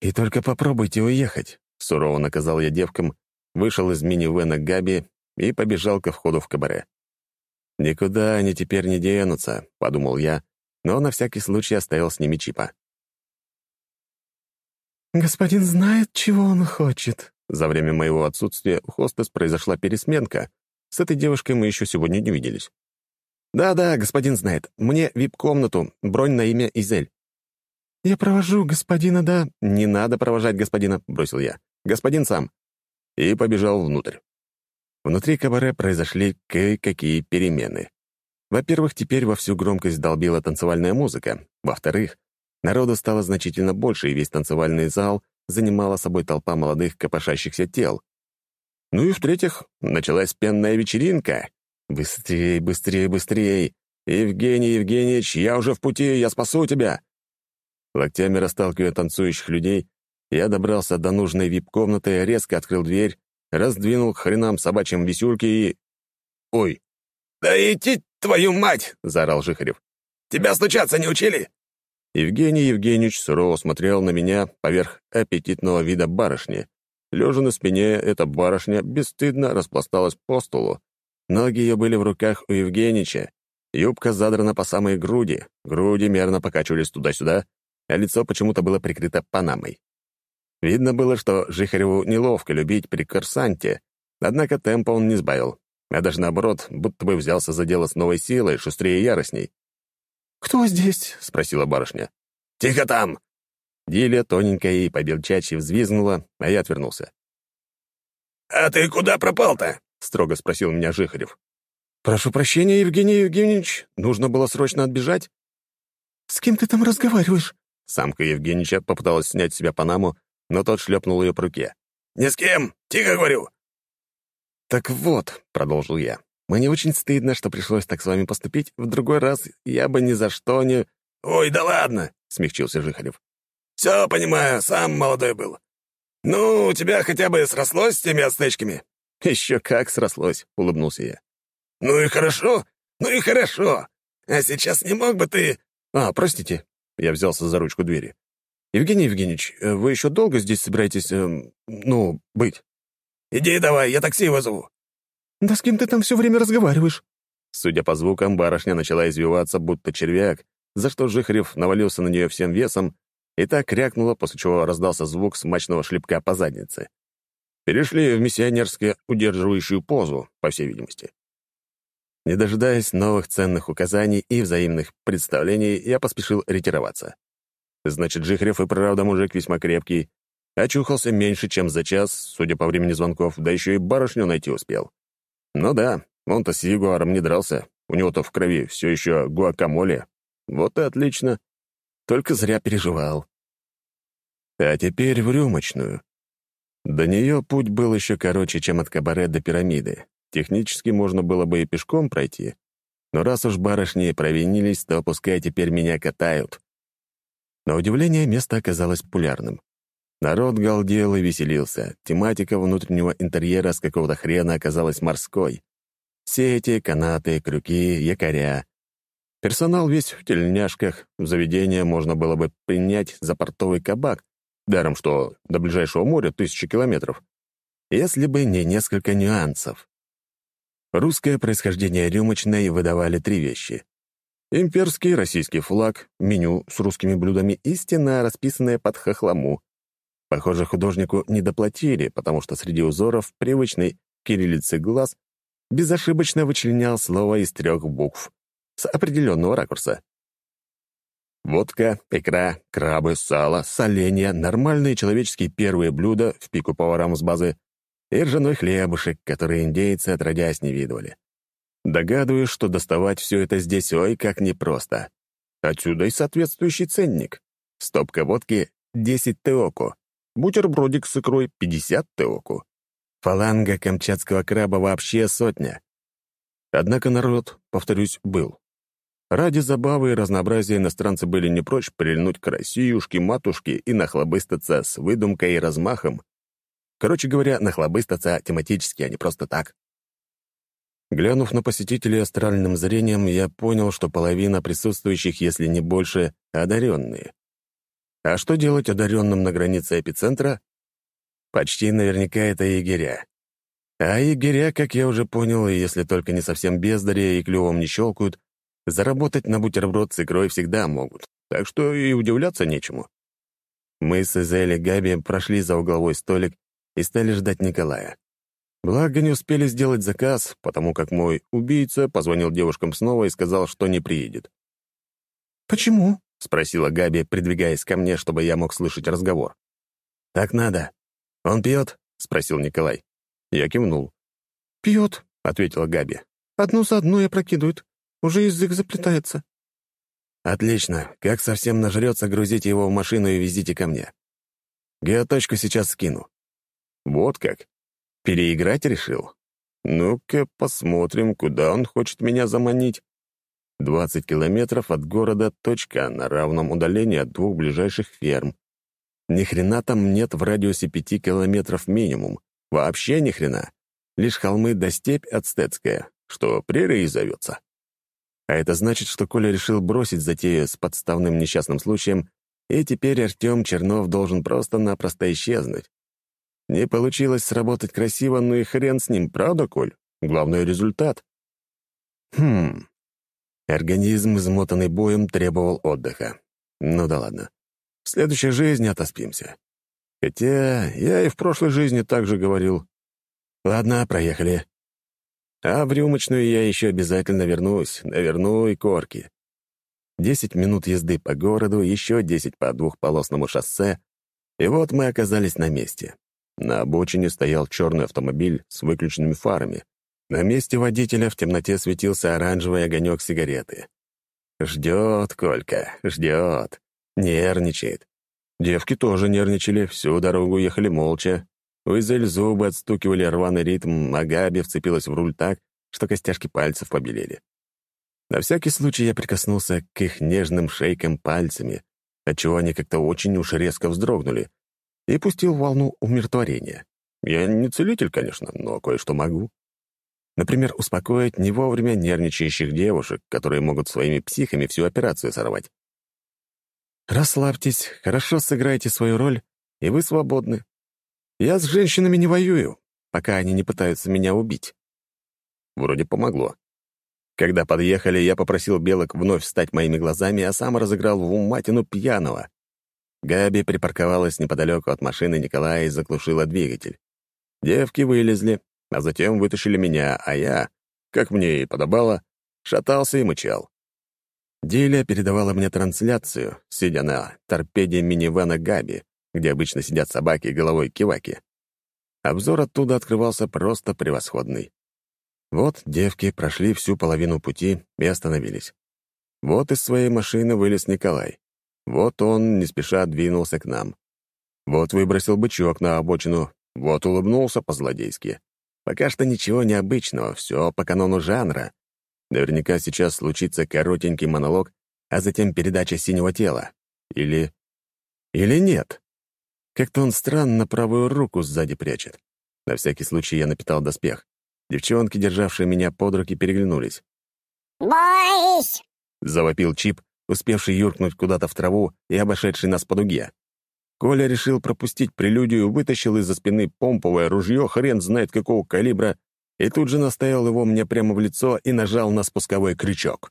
Speaker 2: «И только попробуйте уехать», — сурово наказал я девкам, вышел из мини-вена Габи и побежал ко входу в кабаре. «Никуда они теперь не денутся», — подумал я, но на всякий случай оставил с ними чипа.
Speaker 6: «Господин знает, чего он хочет».
Speaker 2: За время моего отсутствия у хостес произошла пересменка. С этой девушкой мы еще сегодня не виделись. «Да-да, господин знает. Мне вип-комнату, бронь на имя Изель».
Speaker 6: «Я провожу господина, да...»
Speaker 2: «Не надо провожать господина», — бросил я. «Господин сам». И побежал внутрь. Внутри кабаре произошли кое-какие перемены. Во-первых, теперь во всю громкость долбила танцевальная музыка. Во-вторых, Народу стало значительно больше, и весь танцевальный зал занимала собой толпа молодых копошащихся тел. Ну и в-третьих, началась пенная вечеринка. Быстрее, быстрее, быстрее! Евгений Евгеньевич, я уже в пути, я спасу тебя! Локтями расталкивая танцующих людей, я добрался до нужной вип-комнаты, резко открыл дверь, раздвинул к хренам собачьим висюльки и... Ой! «Да идти твою мать!» — заорал Жихарев. «Тебя стучаться не учили? Евгений Евгеньевич сурово смотрел на меня поверх аппетитного вида барышни. Лежа на спине, эта барышня бесстыдно распласталась по столу. Ноги ее были в руках у Евгеньевича. Юбка задрана по самой груди, груди мерно покачивались туда-сюда, а лицо почему-то было прикрыто панамой. Видно было, что Жихареву неловко любить при курсанте, однако темпа он не сбавил, а даже наоборот, будто бы взялся за дело с новой силой, шустрее и яростней.
Speaker 6: «Кто здесь?»
Speaker 2: — спросила барышня. «Тихо там!» Диля тоненькая и побелчачьи взвизгнула, а я отвернулся. «А ты куда пропал-то?» — строго спросил меня Жихарев.
Speaker 6: «Прошу прощения, Евгений Евгеньевич, нужно было срочно отбежать». «С кем ты там разговариваешь?»
Speaker 2: Самка Евгеньевича попыталась снять с себя Панаму, но тот шлепнул ее по руке. «Ни с кем! Тихо говорю!» «Так вот», — продолжил я, Мне очень стыдно, что пришлось так с вами поступить. В другой раз я бы ни за что не...»
Speaker 1: «Ой, да ладно!» — смягчился Жихарев. «Все понимаю, сам молодой был. Ну, у тебя хотя бы срослось с теми отстычками?»
Speaker 2: «Еще как срослось», — улыбнулся я.
Speaker 1: «Ну и хорошо, ну и хорошо. А сейчас не мог бы ты...»
Speaker 2: «А, простите». Я взялся за ручку двери. «Евгений Евгеньевич, э, вы еще долго здесь собираетесь, э, ну, быть?»
Speaker 1: «Иди давай, я такси вызову».
Speaker 6: «Да с кем ты там все время разговариваешь?»
Speaker 2: Судя по звукам, барышня начала извиваться, будто червяк, за что Жихарев навалился на нее всем весом, и так крякнула, после чего раздался звук смачного шлепка по заднице. Перешли в миссионерскую удерживающую позу, по всей видимости. Не дожидаясь новых ценных указаний и взаимных представлений, я поспешил ретироваться. Значит, Жихрев и правда мужик весьма крепкий. Очухался меньше, чем за час, судя по времени звонков, да еще и барышню найти успел. Ну да, он-то с Ягуаром не дрался. У него-то в крови все еще гуакамоле. Вот и отлично. Только зря переживал. А теперь в рюмочную. До нее путь был еще короче, чем от кабаре до пирамиды. Технически можно было бы и пешком пройти. Но раз уж барышни провинились, то пускай теперь меня катают. На удивление, место оказалось популярным. Народ галдел и веселился. Тематика внутреннего интерьера с какого-то хрена оказалась морской. Сети, канаты, крюки, якоря. Персонал весь в тельняшках. Заведение можно было бы принять за портовый кабак, даром что до ближайшего моря тысячи километров, если бы не несколько нюансов. Русское происхождение рюмочной выдавали три вещи. Имперский российский флаг, меню с русскими блюдами и стена, расписанная под хохлому. Похоже, художнику не доплатили, потому что среди узоров привычный кириллицы глаз безошибочно вычленял слово из трех букв с определенного ракурса. Водка, икра, крабы, сало, соленья, нормальные человеческие первые блюда в пику поварам с базы и ржаной хлебушек, который индейцы отродясь не видывали. Догадываюсь, что доставать все это здесь ой как непросто. Отсюда и соответствующий ценник. Стопка водки — 10 теоку, бутербродик с икрой — 50 теоку. Фаланга камчатского краба вообще сотня. Однако народ, повторюсь, был. Ради забавы и разнообразия иностранцы были не прочь прильнуть к Россиюшке, матушке и нахлобыстаться с выдумкой и размахом. Короче говоря, нахлобыстаться тематически, а не просто так. Глянув на посетителей астральным зрением, я понял, что половина присутствующих, если не больше, одаренные. А что делать одаренным на границе эпицентра? Почти наверняка это егеря. А егеря, как я уже понял, если только не совсем бездари и клювом не щелкают, заработать на бутерброд с икрой всегда могут, так что и удивляться нечему. Мы с Эзель и Габи прошли за угловой столик и стали ждать Николая. Благо, не успели сделать заказ, потому как мой убийца позвонил девушкам снова и сказал, что не приедет.
Speaker 6: «Почему?»
Speaker 2: — спросила Габи, придвигаясь ко мне, чтобы я мог слышать разговор. «Так надо. Он пьет?» — спросил Николай. Я кивнул.
Speaker 6: «Пьет», —
Speaker 2: ответила Габи.
Speaker 6: «Одну за одной опрокидывает. Уже язык заплетается».
Speaker 2: «Отлично. Как совсем нажрется, грузите его в машину и везите ко мне. Геоточку сейчас скину». «Вот как? Переиграть решил? Ну-ка посмотрим, куда он хочет меня заманить. 20 километров от города точка на равном удалении от двух ближайших ферм. Ни хрена там нет в радиусе пяти километров минимум. Вообще ни хрена. Лишь холмы да степь ацтецкая, что прерией зовется. А это значит, что Коля решил бросить затею с подставным несчастным случаем, и теперь Артем Чернов должен просто-напросто исчезнуть. Не получилось сработать красиво, ну и хрен с ним, правда, Коль? Главный — результат. Хм. Организм, измотанный боем, требовал отдыха. Ну да ладно. В следующей жизни отоспимся. Хотя я и в прошлой жизни так же говорил. Ладно, проехали. А в рюмочную я еще обязательно вернусь, наверну и корки. Десять минут езды по городу, еще десять по двухполосному шоссе, и вот мы оказались на месте. На обочине стоял черный автомобиль с выключенными фарами. На месте водителя в темноте светился оранжевый огонек сигареты. Ждет Колька, ждет. Нервничает. Девки тоже нервничали, всю дорогу ехали молча. У Изель зубы отстукивали рваный ритм, а Габи вцепилась в руль так, что костяшки пальцев побелели. На всякий случай я прикоснулся к их нежным шейкам пальцами, отчего они как-то очень уж резко вздрогнули, и пустил волну умиротворения. Я не целитель, конечно, но кое-что могу. Например, успокоить не вовремя нервничающих девушек, которые могут своими психами всю операцию сорвать. «Расслабьтесь, хорошо сыграйте свою роль, и вы свободны. Я с женщинами не воюю, пока они не пытаются меня убить». Вроде помогло. Когда подъехали, я попросил белок вновь встать моими глазами, а сам разыграл в уматину пьяного. Габи припарковалась неподалеку от машины Николая и заглушила двигатель. Девки вылезли, а затем вытащили меня, а я, как мне и подобало, шатался и мычал. Диля передавала мне трансляцию, сидя на торпеде минивэна Габи, где обычно сидят собаки головой киваки. Обзор оттуда открывался просто превосходный. Вот девки прошли всю половину пути и остановились. Вот из своей машины вылез Николай. Вот он, не спеша, двинулся к нам. Вот выбросил бычок на обочину, вот улыбнулся по-злодейски. Пока что ничего необычного, все по канону жанра. Наверняка сейчас случится коротенький монолог, а затем передача синего тела. Или... Или нет. Как-то он странно правую руку сзади прячет. На всякий случай я напитал доспех. Девчонки, державшие меня под руки, переглянулись.
Speaker 4: «Бойсь!»
Speaker 2: — завопил Чип, успевший юркнуть куда-то в траву и обошедший нас по дуге. Коля решил пропустить прелюдию, вытащил из-за спины помповое ружье, хрен знает какого калибра, и тут же наставил его мне прямо в лицо и нажал на спусковой крючок.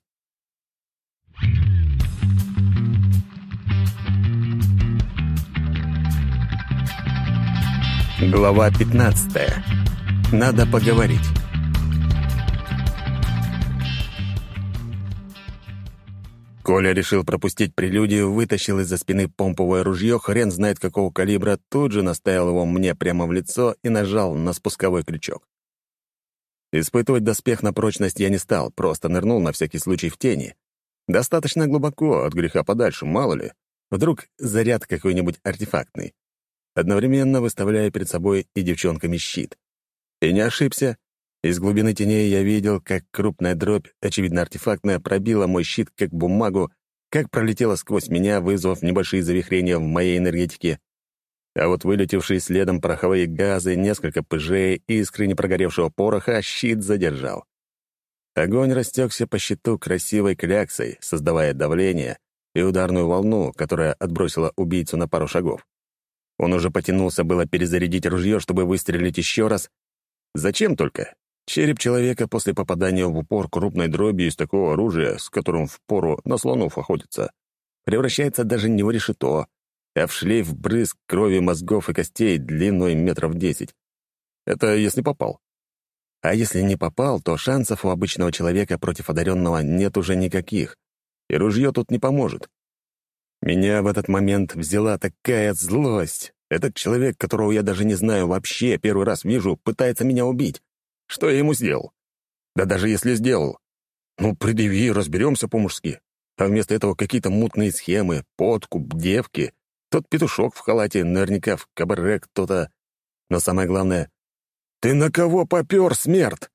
Speaker 2: Глава 15. Надо поговорить. Коля решил пропустить прелюдию, вытащил из-за спины помповое ружье, хрен знает какого калибра, тут же наставил его мне прямо в лицо и нажал на спусковой крючок. Испытывать доспех на прочность я не стал, просто нырнул на всякий случай в тени. Достаточно глубоко, от греха подальше, мало ли. Вдруг заряд какой-нибудь артефактный. Одновременно выставляя перед собой и девчонками щит. И не ошибся, из глубины теней я видел, как крупная дробь, очевидно артефактная, пробила мой щит как бумагу, как пролетела сквозь меня, вызвав небольшие завихрения в моей энергетике. А вот вылетевшие следом пороховые газы, несколько пыжей и искры непрогоревшего пороха щит задержал. Огонь растекся по щиту красивой кляксой, создавая давление и ударную волну, которая отбросила убийцу на пару шагов. Он уже потянулся было перезарядить ружье, чтобы выстрелить еще раз. Зачем только? Череп человека после попадания в упор крупной дроби из такого оружия, с которым впору на слонов охотятся, превращается даже не в решето, а в шлейф брызг крови мозгов и костей длиной метров десять. Это если попал. А если не попал, то шансов у обычного человека против одаренного нет уже никаких, и ружье тут не поможет. Меня в этот момент взяла такая злость. Этот человек, которого я даже не знаю вообще, первый раз вижу, пытается меня убить. Что я ему сделал? Да даже если сделал. Ну, предъяви, разберемся по-мужски. А вместо этого какие-то мутные схемы, подкуп, девки. Тот петушок в халате, наверняка в кабаре кто-то. Но самое главное, «Ты на кого попер, смерть?»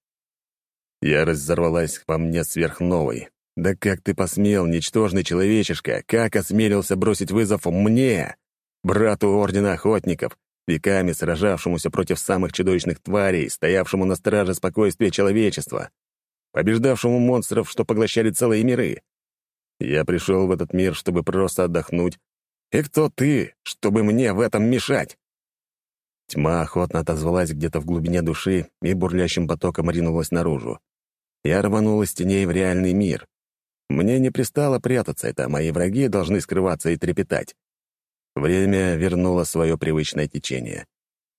Speaker 2: Ярость взорвалась по мне сверхновой. «Да как ты посмел, ничтожный человечишка, как осмелился бросить вызов мне, брату Ордена Охотников, веками сражавшемуся против самых чудовищных тварей, стоявшему на страже спокойствия человечества, побеждавшему монстров, что поглощали целые миры. Я пришел в этот мир, чтобы просто отдохнуть. И кто ты, чтобы мне в этом мешать? Тьма охотно отозвалась где-то в глубине души и бурлящим потоком ринулась наружу. Я рванул из теней в реальный мир. Мне не пристало прятаться, это мои враги должны скрываться и трепетать. Время вернуло свое привычное течение.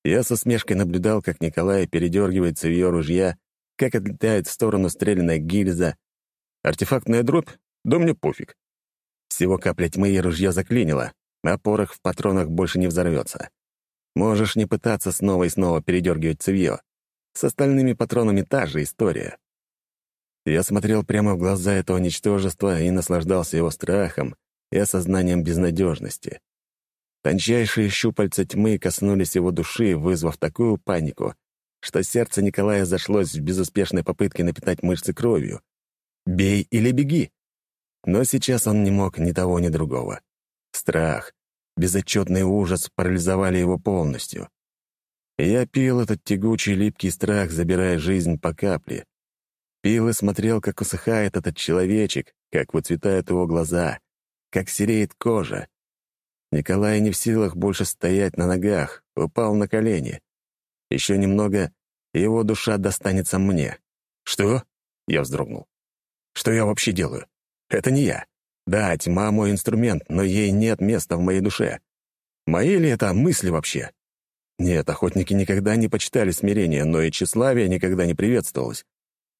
Speaker 2: Я со смешкой наблюдал, как Николай передергивает цевьё ружья, как отлетает в сторону стрелянная гильза. Артефактная дробь? Да мне пофиг. Всего капля тьмы и ружье заклинило, а порох в патронах больше не взорвется. Можешь не пытаться снова и снова передергивать цевьё. С остальными патронами та же история. Я смотрел прямо в глаза этого ничтожества и наслаждался его страхом и осознанием безнадежности. Тончайшие щупальца тьмы коснулись его души, вызвав такую панику, что сердце Николая зашлось в безуспешной попытке напитать мышцы кровью. «Бей или беги!» Но сейчас он не мог ни того, ни другого. Страх, безотчетный ужас парализовали его полностью. Я пил этот тягучий липкий страх, забирая жизнь по капле. Пил и смотрел, как усыхает этот человечек, как выцветают его глаза, как сереет кожа. Николай не в силах больше стоять на ногах, упал на колени. Еще немного, и его душа достанется мне. «Что?» — я вздрогнул. «Что я вообще делаю? Это не я. Да, тьма — мой инструмент, но ей нет места в моей душе. Мои ли это мысли вообще? Нет, охотники никогда не почитали смирение, но и тщеславие никогда не приветствовалось.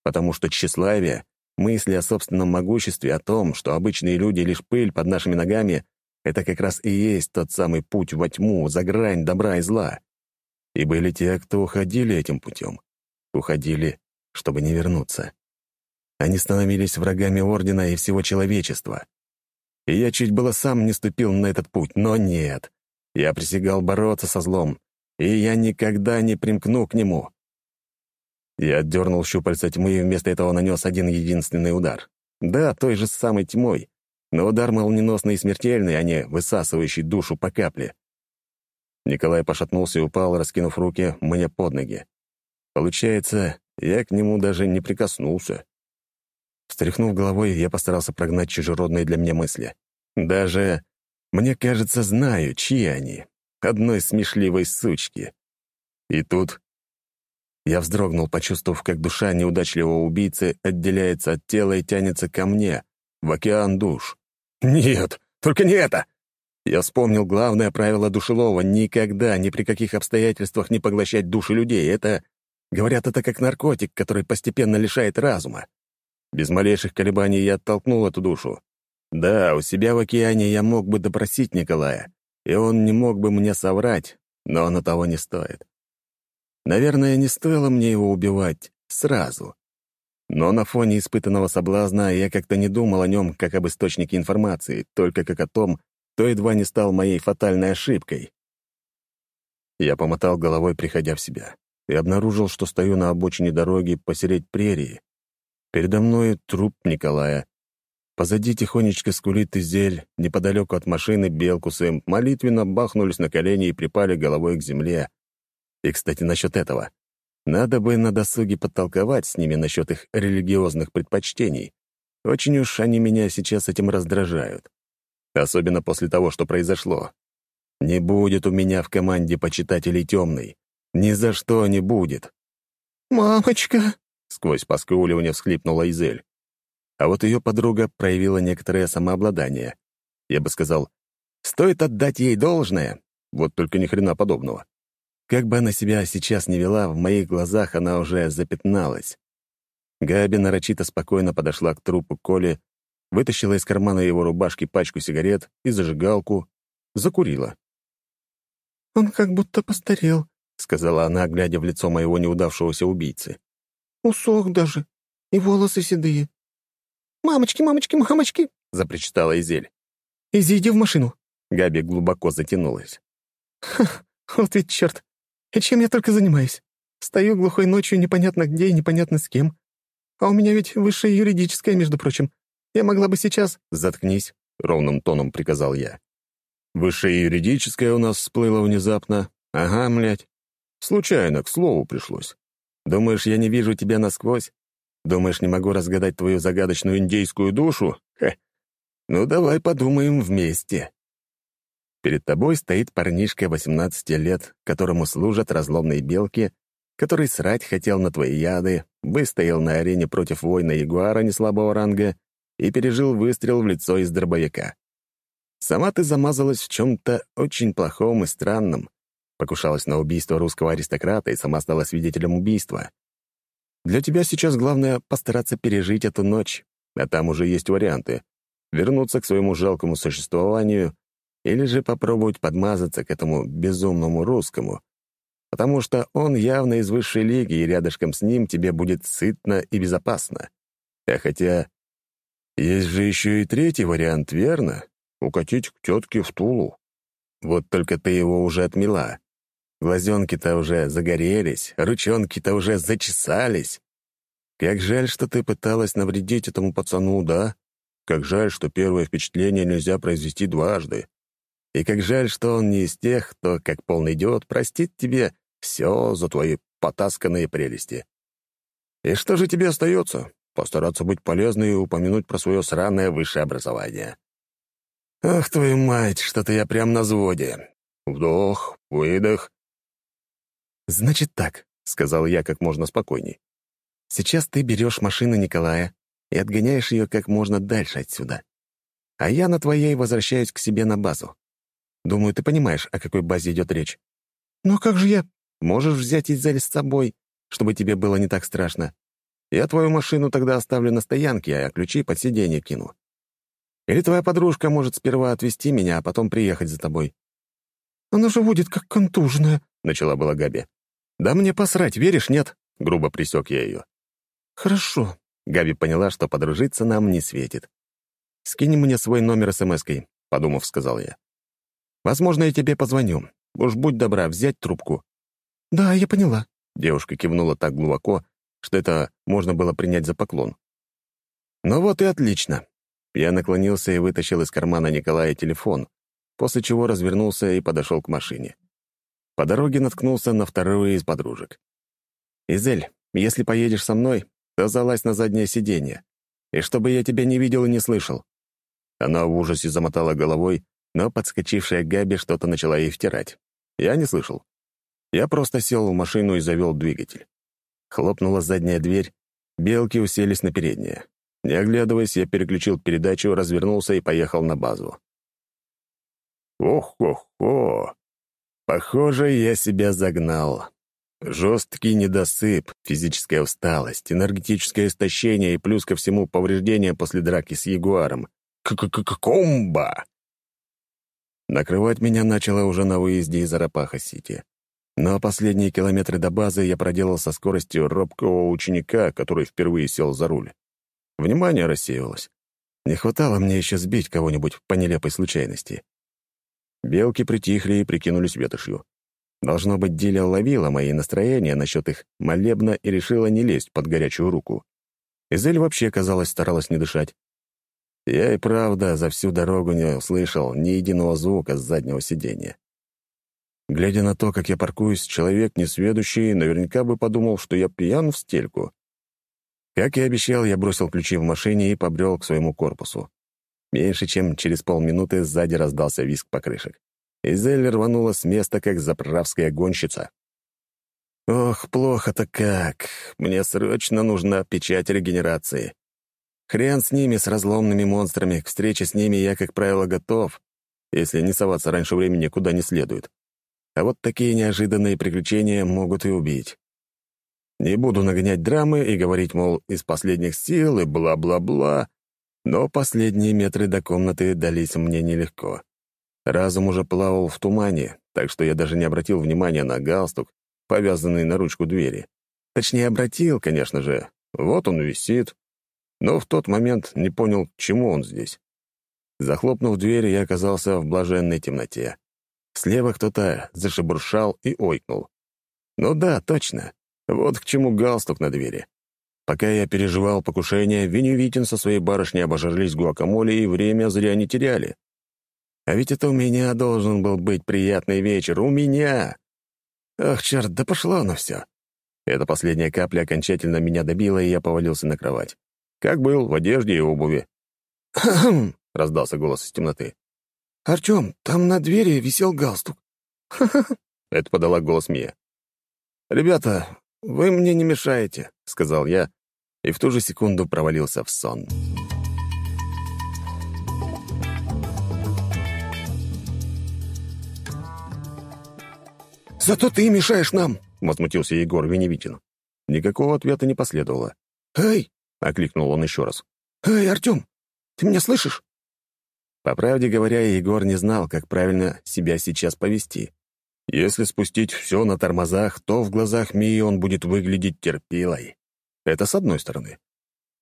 Speaker 2: Потому что тщеславие — мысли о собственном могуществе, о том, что обычные люди — лишь пыль под нашими ногами — это как раз и есть тот самый путь во тьму, за грань добра и зла. И были те, кто уходили этим путем. Уходили, чтобы не вернуться. Они становились врагами Ордена и всего человечества. И я чуть было сам не ступил на этот путь, но нет. Я присягал бороться со злом, и я никогда не примкну к нему. Я отдернул щупальца тьмы и вместо этого нанес один единственный удар. Да, той же самой тьмой, но удар молниеносный и смертельный, а не высасывающий душу по капле. Николай пошатнулся и упал, раскинув руки мне под ноги. Получается, я к нему даже не прикоснулся. Встряхнув головой, я постарался прогнать чужеродные для меня мысли. Даже, мне кажется, знаю, чьи они. Одной смешливой сучки. И тут я вздрогнул, почувствовав, как душа неудачливого убийцы отделяется от тела и тянется ко мне, в океан душ. «Нет, только не это!» Я вспомнил главное правило душелова — никогда, ни при каких обстоятельствах не поглощать души людей. Это, говорят, это как наркотик, который постепенно лишает разума. Без малейших колебаний я оттолкнул эту душу. Да, у себя в океане я мог бы допросить Николая, и он не мог бы мне соврать, но оно того не стоит. Наверное, не стоило мне его убивать сразу. Но на фоне испытанного соблазна я как-то не думал о нем как об источнике информации, только как о том, кто едва не стал моей фатальной ошибкой. Я помотал головой, приходя в себя, и обнаружил, что стою на обочине дороги посередь прерии, Передо мной труп Николая. Позади тихонечко скулит Изель, неподалеку от машины Белкусы молитвенно бахнулись на колени и припали головой к земле. И, кстати, насчет этого. Надо бы на досуге подтолковать с ними насчет их религиозных предпочтений. Очень уж они меня сейчас этим раздражают. Особенно после того, что произошло. Не будет у меня в команде почитателей темной. Ни за что не будет.
Speaker 6: «Мамочка!»
Speaker 2: Сквозь поскуливание всхлипнула Изель. А вот ее подруга проявила некоторое самообладание. Я бы сказал, стоит отдать ей должное, вот только ни хрена подобного. Как бы она себя сейчас не вела, в моих глазах она уже запятналась. Габи нарочито спокойно подошла к трупу Коли, вытащила из кармана его рубашки пачку сигарет и зажигалку, закурила.
Speaker 6: «Он как будто постарел», —
Speaker 2: сказала она, глядя в лицо моего неудавшегося убийцы.
Speaker 6: Усох даже. И волосы седые. «Мамочки, мамочки, мамочки!» — запричитала Изель. «Изи, иди в машину!»
Speaker 2: Габи глубоко затянулась.
Speaker 6: «Ха, вот ведь черт! И чем я только занимаюсь? Стою глухой ночью непонятно где и непонятно с кем. А у меня ведь высшее юридическое, между прочим. Я могла бы сейчас...»
Speaker 2: «Заткнись», — ровным тоном приказал я. «Высшее юридическое у нас всплыло внезапно. Ага, млядь. Случайно, к слову пришлось. Думаешь, я не вижу тебя насквозь? Думаешь, не могу разгадать твою загадочную индейскую душу? Хе. Ну, давай подумаем вместе. Перед тобой стоит парнишка 18 лет, которому служат разломные белки, который срать хотел на твои яды, выстоял на арене против воина Ягуара неслабого ранга и пережил выстрел в лицо из дробовика. Сама ты замазалась в чем-то очень плохом и странном, покушалась на убийство русского аристократа и сама стала свидетелем убийства. Для тебя сейчас главное постараться пережить эту ночь, а там уже есть варианты. Вернуться к своему жалкому существованию или же попробовать подмазаться к этому безумному русскому, потому что он явно из высшей лиги, и рядышком с ним тебе будет сытно и безопасно. А хотя есть же еще и третий вариант, верно? Укатить к тетке в Тулу. Вот только ты его уже отмела.
Speaker 7: Глазенки-то уже загорелись, ручонки-то уже зачесались. Как жаль, что ты пыталась навредить этому пацану, да? Как жаль, что первое впечатление нельзя произвести дважды. И как жаль, что он не из тех, кто, как полный идиот, простит тебе все за твои потасканные прелести. И что же тебе остается? Постараться быть полезной и упомянуть про свое сраное высшее образование. Ах, твою мать, что-то я прям на взводе. Вдох, выдох.
Speaker 2: «Значит так», — сказал я как можно спокойней. «Сейчас ты берешь машину Николая и отгоняешь ее как можно дальше отсюда. А я на твоей возвращаюсь к себе на базу. Думаю, ты понимаешь, о какой базе идет речь.
Speaker 8: «Но как же я...»
Speaker 2: Можешь взять Изель с собой, чтобы тебе было не так страшно. Я твою машину тогда оставлю на стоянке, а ключи под сиденье кину. Или твоя подружка может сперва отвезти меня, а потом приехать за тобой».
Speaker 8: «Она же будет как контужная», —
Speaker 2: начала была Габи. «Да мне посрать, веришь, нет?» — грубо присек я ее.
Speaker 8: «Хорошо».
Speaker 2: Габи поняла, что подружиться нам не светит. «Скинь мне свой номер смс-кой», — подумав, сказал я. «Возможно, я тебе позвоню. Уж будь добра, взять трубку».
Speaker 8: «Да, я поняла».
Speaker 2: Девушка кивнула так глубоко, что это можно было принять за поклон. «Ну вот и отлично». Я наклонился и вытащил из кармана Николая телефон, после чего развернулся и подошел к машине. По дороге наткнулся на вторую из подружек. «Изель, если поедешь со мной, то залазь на заднее сиденье, и чтобы я тебя не видел и не слышал». Она в ужасе замотала головой, но подскочившая Габи что-то начала ей втирать. Я не слышал. Я просто сел в машину и завел двигатель. Хлопнула задняя дверь, белки уселись на переднее. Не оглядываясь, я переключил передачу, развернулся и поехал на базу. Ох-ох-ох! Похоже, я себя загнал. Жесткий недосып, физическая усталость, энергетическое истощение и плюс ко всему повреждения после драки с ягуаром. К-к-к-комба! Накрывать меня начало уже на выезде из Арапаха-Сити. Но последние километры до базы я проделал со скоростью робкого ученика, который впервые сел за руль. Внимание рассеивалось. Не хватало мне еще сбить кого-нибудь по нелепой случайности. Белки притихли и прикинулись ветошью. Должно быть, Диля ловила мои настроения насчет их молебна и решила не лезть под горячую руку. Изель вообще, казалось, старалась не дышать. Я и правда за всю дорогу не услышал ни единого звука с заднего сиденья. Глядя на то, как я паркуюсь, человек несведущий наверняка бы подумал, что я пьян в стельку. Как и обещал, я бросил ключи в машине и побрел к своему корпусу. Меньше чем через полминуты сзади раздался визг покрышек. Изель рванула с места, как заправская гонщица. Ох, плохо-то как. Мне срочно нужна печать регенерации. Хрен с ними, с разломными монстрами. К встрече с ними я, как правило, готов, если не соваться раньше времени куда не следует. А вот такие неожиданные приключения могут и убить. Не буду нагонять драмы и говорить, мол, из последних сил и бла-бла-бла, но последние метры до комнаты дались мне нелегко. Разум уже плавал в тумане, так что я даже не обратил внимания на галстук, повязанный на ручку двери. Точнее, обратил, конечно же. Вот он висит, но в тот момент не понял, к чему он здесь. Захлопнув дверь, я оказался в блаженной темноте. Слева кто-то зашебуршал и ойкнул. Ну да, точно. Вот к чему галстук на двери. Пока я переживал покушение, Винни Витин со своей барышней обожрались гуакамоле и время зря не теряли. А ведь это у меня должен был быть приятный вечер. У меня! Ах, черт, да пошло оно все. Эта последняя капля окончательно меня добила, и я повалился на кровать. Как был, в одежде и обуви.
Speaker 8: «Хм!»
Speaker 2: — раздался голос из темноты.
Speaker 8: «Артем, там на двери висел галстук».
Speaker 2: Это подала голос Мия. «Ребята, вы мне не мешаете», — сказал я, и в ту же секунду провалился в сон.
Speaker 8: «Зато ты мешаешь нам!»
Speaker 2: — возмутился Егор Веневитин. Никакого ответа не последовало.
Speaker 8: «Эй!»
Speaker 2: — окликнул он еще раз.
Speaker 8: «Эй, Артем, ты меня слышишь?»
Speaker 2: По правде говоря, Егор не знал, как правильно себя сейчас повести. Если спустить все на тормозах, то в глазах Мии он будет выглядеть терпилой. Это с одной стороны.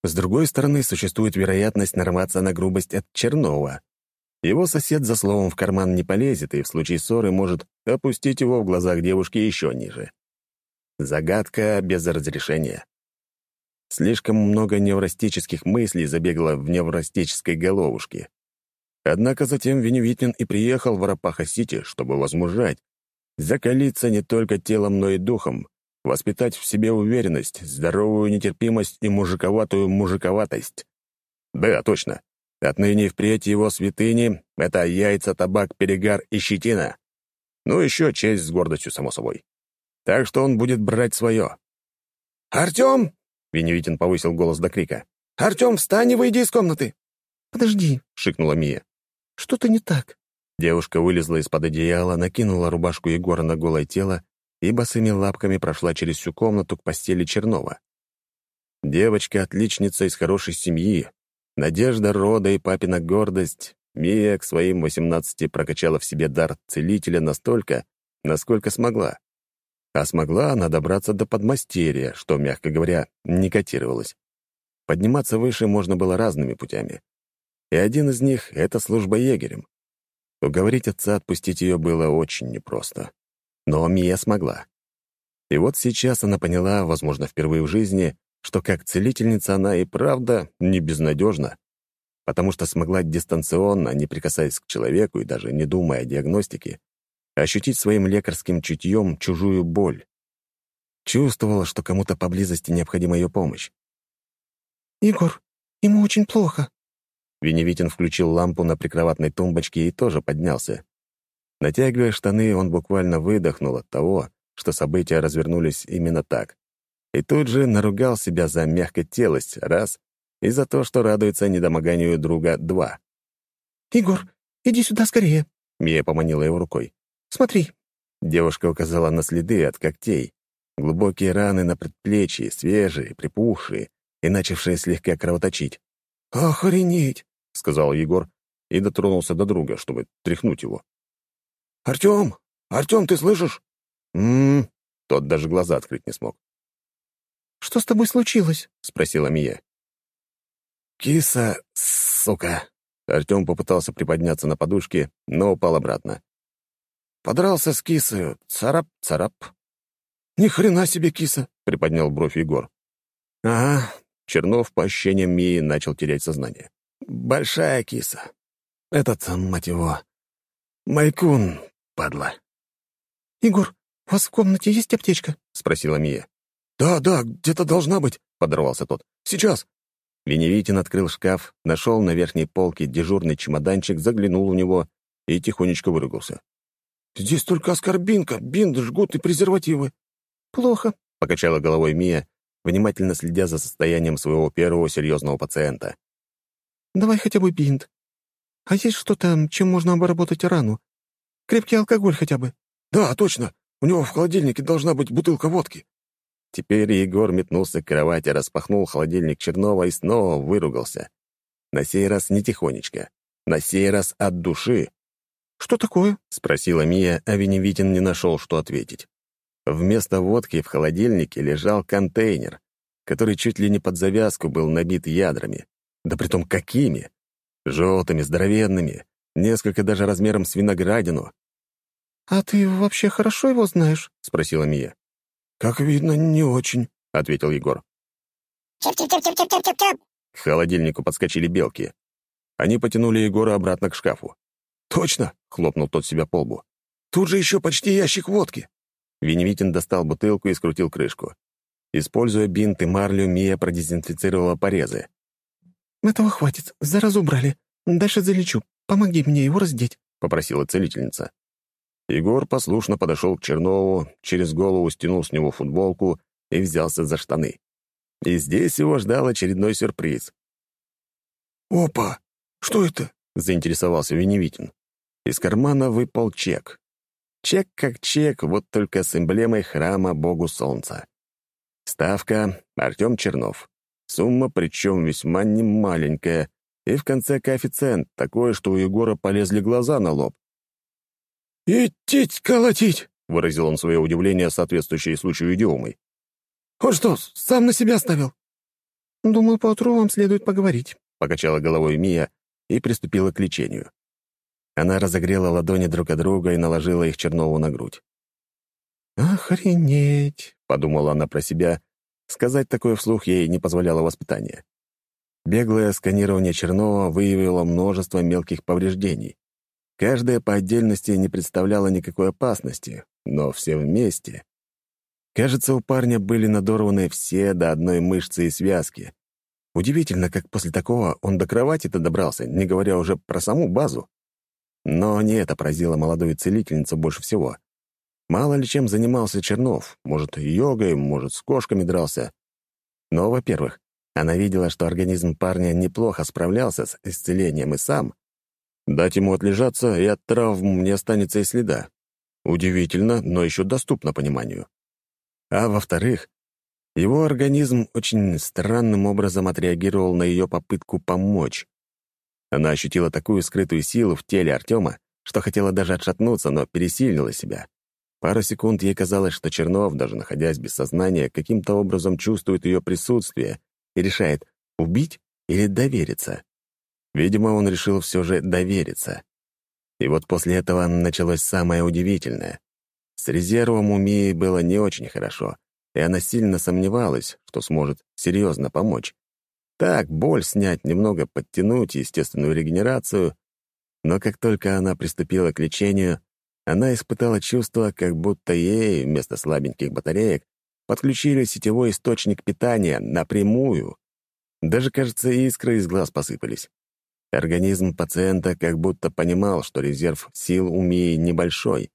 Speaker 2: С другой стороны, существует вероятность нарваться на грубость от Чернова. Его сосед за словом в карман не полезет и в случае ссоры может опустить его в глазах девушки еще ниже. Загадка без разрешения. Слишком много неврастических мыслей забегало в неврастической головушке. Однако затем Веневитин и приехал в Арапаха-Сити, чтобы возмужать, закалиться не только телом, но и духом, воспитать в себе уверенность, здоровую нетерпимость и мужиковатую мужиковатость. Да, точно. Отныне и впредь его святыни — это яйца, табак, перегар и щетина. Ну, еще честь с гордостью, само собой. Так что он будет брать свое.
Speaker 3: «Артем!»
Speaker 2: — Веневитин повысил голос до крика.
Speaker 3: «Артем, встань и выйди из комнаты!»
Speaker 6: «Подожди», —
Speaker 2: шикнула Мия.
Speaker 6: «Что-то не так».
Speaker 2: Девушка вылезла из-под одеяла, накинула рубашку Егора на голое тело и босыми лапками прошла через всю комнату к постели Чернова. Девочка — отличница из хорошей семьи, Надежда рода и папина гордость, Мия к своим восемнадцати прокачала в себе дар целителя настолько, насколько смогла. А смогла она добраться до подмастерья, что, мягко говоря, не котировалось. Подниматься выше можно было разными путями. И один из них — это служба егерем. Уговорить отца отпустить ее было очень непросто. Но Мия смогла. И вот сейчас она поняла, возможно, впервые в жизни, что как целительница она и правда не безнадежна, потому что смогла дистанционно, не прикасаясь к человеку и даже не думая о диагностике, ощутить своим лекарским чутьем чужую боль. Чувствовала, что кому-то поблизости необходима ее помощь.
Speaker 6: «Егор, ему очень плохо».
Speaker 2: Веневитин включил лампу на прикроватной тумбочке и тоже поднялся. Натягивая штаны, он буквально выдохнул от того, что события развернулись именно так. И тут же наругал себя за мягкотелость — раз, и за то, что радуется недомоганию друга — два.
Speaker 6: «Егор, иди сюда скорее», —
Speaker 2: Мия поманила его рукой.
Speaker 6: «Смотри».
Speaker 2: Девушка указала на следы от когтей. Глубокие раны на предплечье, свежие, припухшие и начавшие слегка кровоточить.
Speaker 3: «Охренеть!»
Speaker 2: — сказал Егор и дотронулся до друга, чтобы тряхнуть его.
Speaker 3: «Артем! Артем, ты слышишь?»
Speaker 2: «М-м-м!» Тот даже глаза открыть не смог.
Speaker 6: «Что с тобой случилось?»
Speaker 2: — спросила Мия. «Киса, сука!» Артем попытался приподняться на подушке, но упал обратно. «Подрался с кисою. Царап-царап».
Speaker 3: «Ни хрена себе киса!»
Speaker 2: — приподнял бровь Егор. «Ага». Чернов по ощущениям Мии начал терять сознание. «Большая киса. Этот, мать его, Майкун, падла».
Speaker 6: «Егор, у вас в комнате есть аптечка?»
Speaker 2: — спросила Мия.
Speaker 3: «Да, да, где-то должна быть», — подорвался тот. «Сейчас».
Speaker 2: Веневитин открыл шкаф, нашел на верхней полке дежурный чемоданчик, заглянул в него и тихонечко выругался.
Speaker 3: «Здесь только аскорбинка, бинт, жгут и презервативы».
Speaker 6: «Плохо», —
Speaker 2: покачала головой Мия, внимательно следя за состоянием своего первого серьезного пациента.
Speaker 6: «Давай хотя бы бинт. А есть что-то, чем можно обработать рану? Крепкий алкоголь хотя бы».
Speaker 3: «Да, точно. У него в холодильнике должна быть бутылка водки».
Speaker 2: Теперь Егор метнулся к кровати, распахнул холодильник Чернова и снова выругался. На сей раз не тихонечко. На сей раз от души.
Speaker 6: «Что такое?»
Speaker 2: — спросила Мия, а Веневитин не нашел, что ответить. Вместо водки в холодильнике лежал контейнер, который чуть ли не под завязку был набит ядрами. Да притом какими? Желтыми, здоровенными, несколько даже размером с виноградину.
Speaker 6: «А ты вообще хорошо его знаешь?»
Speaker 2: — спросила Мия.
Speaker 3: «Как видно, не очень», —
Speaker 2: ответил Егор. К холодильнику подскочили белки. Они потянули Егора обратно к шкафу.
Speaker 3: «Точно!»
Speaker 2: — хлопнул тот себя по лбу.
Speaker 3: «Тут же еще почти ящик водки!»
Speaker 2: Веневитин достал бутылку и скрутил крышку. Используя бинт и марлю, Мия продезинфицировала порезы.
Speaker 6: «Этого хватит. Заразу убрали. Дальше залечу. Помоги мне его раздеть», —
Speaker 2: попросила целительница. Егор послушно подошел к Чернову, через голову стянул с него футболку и взялся за штаны. И здесь его ждал очередной сюрприз.
Speaker 3: «Опа! Что это?»
Speaker 2: — заинтересовался Веневитин. Из кармана выпал чек. Чек как чек, вот только с эмблемой храма Богу Солнца. Ставка — Артем Чернов. Сумма, причем весьма немаленькая, и в конце коэффициент такой, что у Егора полезли глаза на лоб.
Speaker 3: «Идти колотить!»
Speaker 2: — выразил он свое удивление, соответствующее случаю идиомой.
Speaker 3: «Он что, сам на себя ставил?»
Speaker 6: «Думаю, поутру вам следует поговорить», —
Speaker 2: покачала головой Мия и приступила к лечению. Она разогрела ладони друг от друга и наложила их Чернову на грудь.
Speaker 6: «Охренеть!» — подумала она про себя.
Speaker 2: Сказать такое вслух ей не позволяло воспитание. Беглое сканирование Чернова выявило множество мелких повреждений. Каждая по отдельности не представляла никакой опасности, но все вместе. Кажется, у парня были надорваны все до одной мышцы и связки. Удивительно, как после такого он до кровати-то добрался, не говоря уже про саму базу. Но не это поразило молодую целительницу больше всего. Мало ли чем занимался Чернов, может, йогой, может, с кошками дрался. Но, во-первых, она видела, что организм парня неплохо справлялся с исцелением и сам. Дать ему отлежаться, и от травм не останется и следа. Удивительно, но еще доступно пониманию. А во-вторых, его организм очень странным образом отреагировал на ее попытку помочь. Она ощутила такую скрытую силу в теле Артема, что хотела даже отшатнуться, но пересилила себя. Пару секунд ей казалось, что Чернов, даже находясь без сознания, каким-то образом чувствует ее присутствие и решает, убить или довериться. Видимо, он решил все же довериться. И вот после этого началось самое удивительное. С резервом у Мии было не очень хорошо, и она сильно сомневалась, что сможет серьезно помочь. Так, боль снять, немного подтянуть естественную регенерацию. Но как только она приступила к лечению, она испытала чувство, как будто ей вместо слабеньких батареек подключили сетевой источник питания напрямую. Даже, кажется, искры из глаз посыпались. Организм пациента как будто понимал, что резерв сил у Мии небольшой,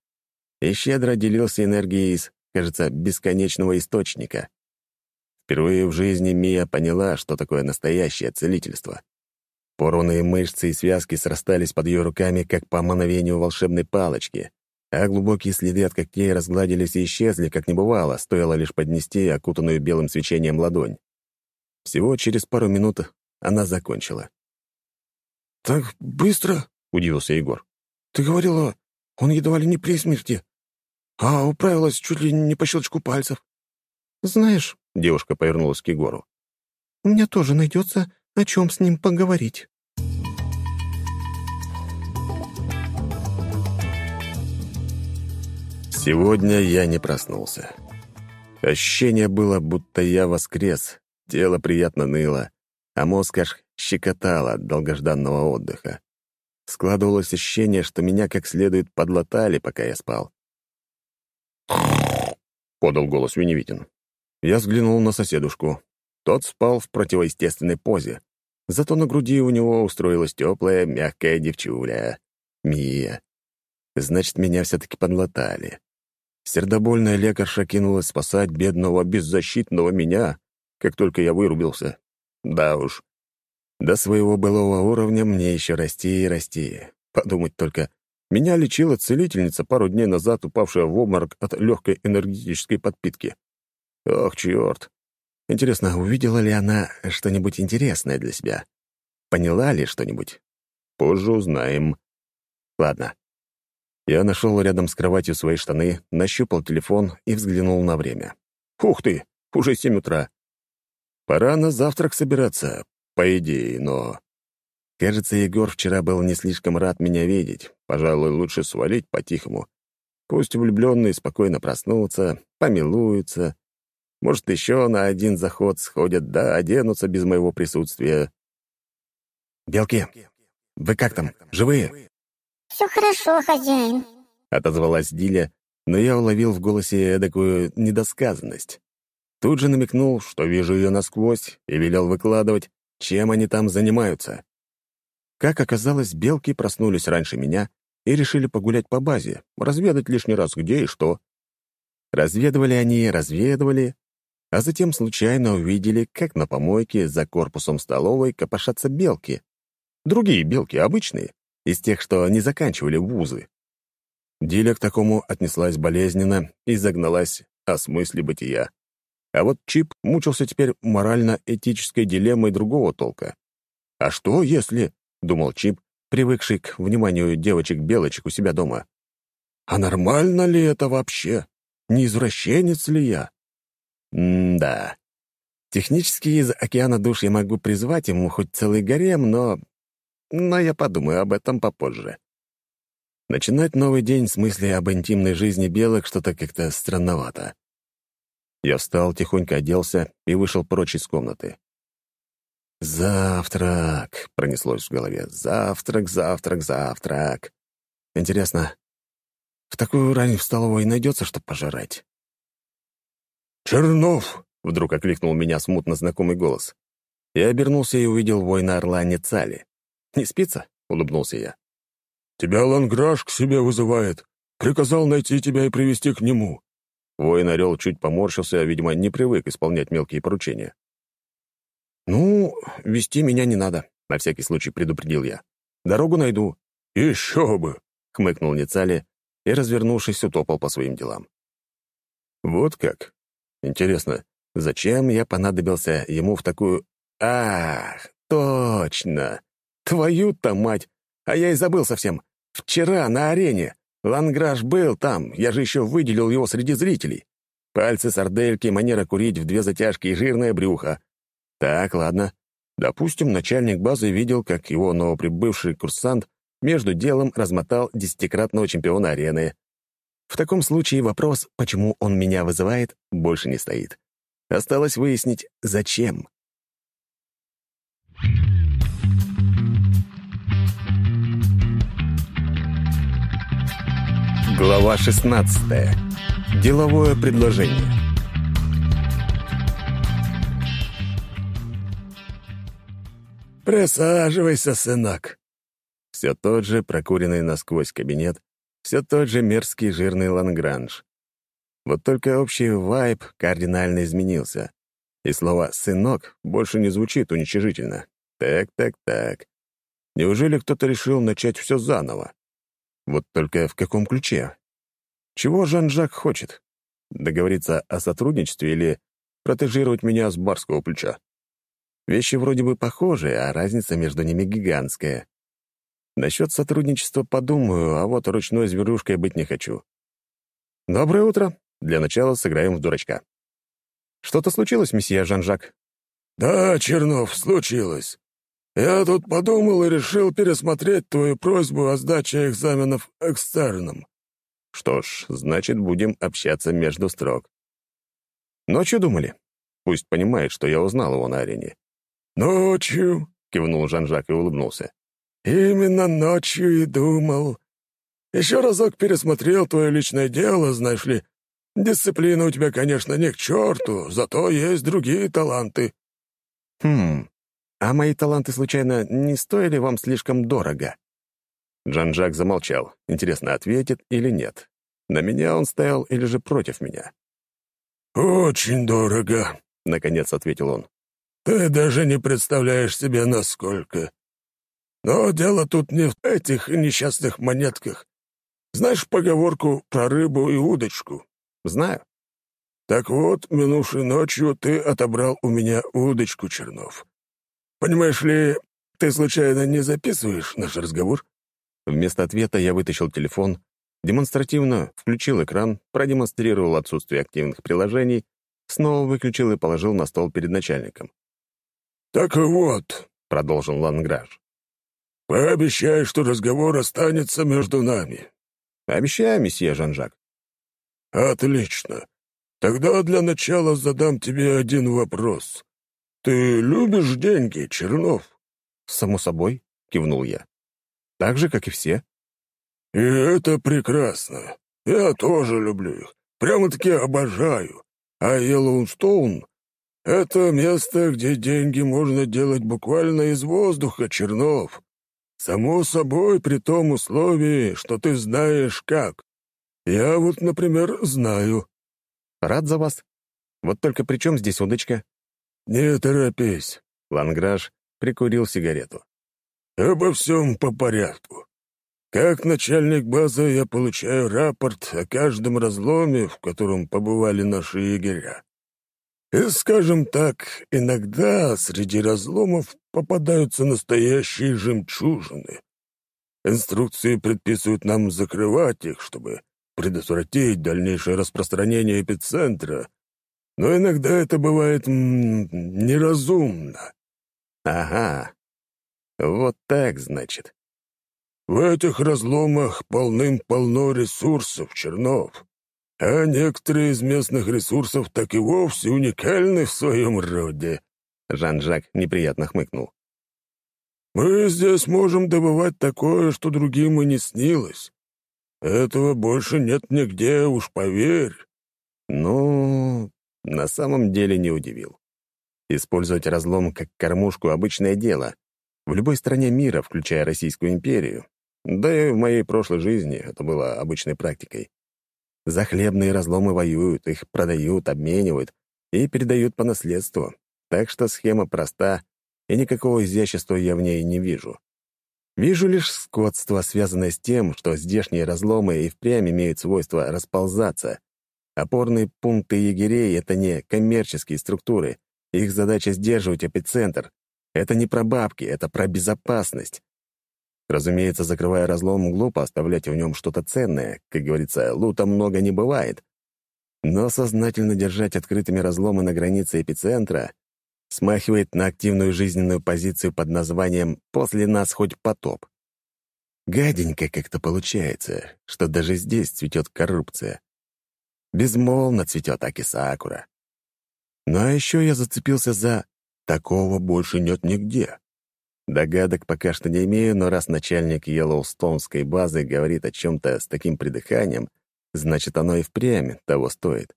Speaker 2: и щедро делился энергией из, кажется, бесконечного источника. Впервые в жизни Мия поняла, что такое настоящее целительство. Порванные мышцы и связки срастались под ее руками, как по мановению волшебной палочки, а глубокие следы от когтей разгладились и исчезли, как не бывало, стоило лишь поднести окутанную белым свечением ладонь. Всего через пару минут она закончила.
Speaker 3: «Так быстро?» — удивился Егор. «Ты говорила, он едва ли не при смерти, а управилась чуть ли не по щелчку пальцев».
Speaker 6: «Знаешь, —
Speaker 2: девушка повернулась к Егору.
Speaker 6: «У меня тоже найдется, о чем с ним поговорить».
Speaker 2: Сегодня я не проснулся. Ощущение было, будто я воскрес, тело приятно ныло, а мозг аж щекотало от долгожданного отдыха. Складывалось ощущение, что меня как следует подлатали, пока я спал. подал голос Веневитин. Я взглянул на соседушку. Тот спал в противоестественной позе. Зато на груди у него устроилась теплая, мягкая девчуля. Мия. Значит, меня все-таки подлатали. Сердобольная лекарша кинулась спасать бедного, беззащитного меня, как только я вырубился. Да уж. До своего былого уровня мне еще расти и расти. Подумать только, меня лечила целительница пару дней назад, упавшая в обморок от легкой энергетической подпитки. Ох, черт. Интересно, увидела ли она что-нибудь интересное для себя? Поняла ли что-нибудь? Позже узнаем. Ладно. Я нашел рядом с кроватью свои штаны, нащупал телефон и взглянул на время. Ух ты, уже семь утра. Пора на завтрак собираться, по идее, но... Кажется, Егор вчера был не слишком рад меня видеть. Пожалуй, лучше свалить по-тихому. Пусть влюбленные спокойно проснутся, помилуются, может, еще на один заход сходят, да оденутся без моего присутствия. «Белки, вы как там, живые?»
Speaker 4: «Все хорошо, хозяин», —
Speaker 2: отозвалась Диля, но я уловил в голосе эдакую недосказанность. Тут же намекнул, что вижу ее насквозь, и велел выкладывать, чем они там занимаются. Как оказалось, белки проснулись раньше меня и решили погулять по базе, разведать лишний раз где и что. Разведывали они, разведывали, а затем случайно увидели, как на помойке за корпусом столовой копошатся белки. Другие белки, обычные, из тех, что не заканчивали вузы. Диля к такому отнеслась болезненно и загналась о смысле бытия. А вот Чип мучился теперь морально-этической дилеммой другого толка. «А что, если...» — думал Чип, привыкший к вниманию девочек-белочек у себя дома. «А нормально ли это вообще? Не извращенец ли я?» М-да. Технически из океана душ я могу призвать ему хоть целый гарем, но... Но я подумаю об этом попозже. Начинать новый день с мысли об интимной жизни белок что-то как-то странновато. Я встал, тихонько оделся и вышел прочь из комнаты. «Завтрак!» — пронеслось в голове. «Завтрак, завтрак, завтрак!» Интересно, в такую рань в столовой найдется что пожрать?
Speaker 3: «Чернов!»
Speaker 2: — вдруг окликнул меня смутно знакомый голос. Я обернулся и увидел воина орла Нецали. «Не спится?» — улыбнулся я.
Speaker 3: «Тебя Ланграш к себе вызывает. Приказал найти тебя и привести к нему».
Speaker 2: Воин-орел чуть поморщился, видимо, не привык исполнять мелкие поручения. «Ну, вести меня не надо», — на всякий случай предупредил я. «Дорогу найду».
Speaker 3: «Еще бы!»
Speaker 2: — хмыкнул Ницали и, развернувшись, утопал по своим делам. «Вот как? Интересно, зачем я понадобился ему в такую... Ах, точно! Твою-то мать! А я и забыл совсем. Вчера на арене. Ланграш был там, я же еще выделил его среди зрителей. Пальцы сардельки, манера курить в две затяжки и жирное брюхо. Так, ладно. Допустим, начальник базы видел, как его новоприбывший курсант между делом размотал десятикратного чемпиона арены. В таком случае вопрос, почему он меня вызывает, больше не стоит. Осталось выяснить, зачем. Глава 16. Деловое предложение.
Speaker 3: «Присаживайся, сынок»,
Speaker 2: все тот же прокуренный насквозь кабинет, все тот же мерзкий жирный Лагранж. Вот только общий вайб кардинально изменился. И слово «сынок» больше не звучит уничижительно. Так, так, так. Неужели кто-то решил начать все заново? Вот только в каком ключе? Чего Жан-Жак хочет? Договориться о сотрудничестве или протежировать меня с барского плеча? Вещи вроде бы похожие, а разница между ними гигантская. Насчет сотрудничества подумаю, а вот ручной зверушкой быть не хочу. Доброе утро. Для начала сыграем в дурачка. Что-то случилось, месье Жан-Жак?
Speaker 3: Да, Чернов, случилось. Я тут подумал и решил пересмотреть твою просьбу о сдаче экзаменов экстерном.
Speaker 2: Что ж, значит, будем общаться между строк. Ночью думали? Пусть понимает, что я узнал его на арене.
Speaker 3: «Ночью», — кивнул Жан-Жак и улыбнулся. «Именно ночью и думал. Еще разок пересмотрел твое личное дело, знаешь ли. Дисциплина у тебя, конечно, не к черту, зато есть другие таланты».
Speaker 2: «Хм, а мои таланты, случайно, не стоили вам слишком дорого?» Джан-Жак замолчал. Интересно, ответит или нет? На меня он стоял или же против меня?
Speaker 3: «Очень дорого», — наконец ответил он. «Ты даже не представляешь себе, насколько. Но дело тут не в этих несчастных монетках. Знаешь поговорку про рыбу и удочку?
Speaker 2: Знаю.
Speaker 3: Так вот, минувшей ночью ты отобрал у меня удочку, Чернов. Понимаешь ли, ты случайно не записываешь наш разговор?
Speaker 2: Вместо ответа я вытащил телефон, демонстративно включил экран, продемонстрировал отсутствие активных приложений, снова выключил и положил на стол перед начальником.
Speaker 3: «Так вот», — продолжил Ланграж, Пообещай, что разговор останется между нами».
Speaker 2: «Обещаю, месье Жан-Жак».
Speaker 3: «Отлично. Тогда для начала задам тебе один вопрос. Ты любишь деньги, Чернов?»
Speaker 2: «Само собой», — кивнул я. «Так же, как и все».
Speaker 3: «И это прекрасно. Я тоже люблю их. Прямо-таки обожаю. А Йеллоустоун — это место, где деньги можно делать буквально из воздуха, Чернов. «Само собой, при том условии, что ты знаешь как. Я вот, например, знаю».
Speaker 2: «Рад за вас. Вот только при чем здесь удочка?»
Speaker 3: «Не торопись».
Speaker 2: Ланграж прикурил сигарету.
Speaker 3: «Обо всем по порядку. Как начальник базы я получаю рапорт о каждом разломе, в котором побывали наши егеря. И, скажем так, иногда среди разломов попадаются настоящие жемчужины. Инструкции предписывают нам закрывать их, чтобы предотвратить дальнейшее распространение эпицентра, но иногда это бывает неразумно.
Speaker 2: Ага, вот так, значит.
Speaker 3: В этих разломах полным-полно ресурсов, Чернов. А некоторые из местных ресурсов так и вовсе уникальны в своем роде.
Speaker 2: Жан-Жак неприятно хмыкнул.
Speaker 3: Мы здесь можем добывать такое, что другим и не снилось. Этого больше нет нигде, уж поверь.
Speaker 2: Ну, на самом деле не удивил. Использовать разлом как кормушку — обычное дело. В любой стране мира, включая Российскую империю. Да и в моей прошлой жизни это было обычной практикой. Захлебные разломы воюют, их продают, обменивают и передают по наследству. Так что схема проста, и никакого изящества я в ней не вижу. Вижу лишь скотство, связанное с тем, что здешние разломы и впрямь имеют свойство расползаться. Опорные пункты егерей — это не коммерческие структуры. Их задача — сдерживать эпицентр. Это не про бабки, это про безопасность. Разумеется, закрывая разлом, глупо оставлять в нем что-то ценное. Как говорится, лута много не бывает. Но сознательно держать открытыми разломы на границе эпицентра смахивает на активную жизненную позицию под названием «после нас хоть потоп». Гаденько как-то получается, что даже здесь цветет коррупция. Безмолвно цветет Аки Сакура. Ну а еще я зацепился за «такого больше нет нигде». Догадок пока что не имею, но раз начальник Йеллоустонской базы говорит о чем-то с таким придыханием, значит, оно и впрямь того стоит.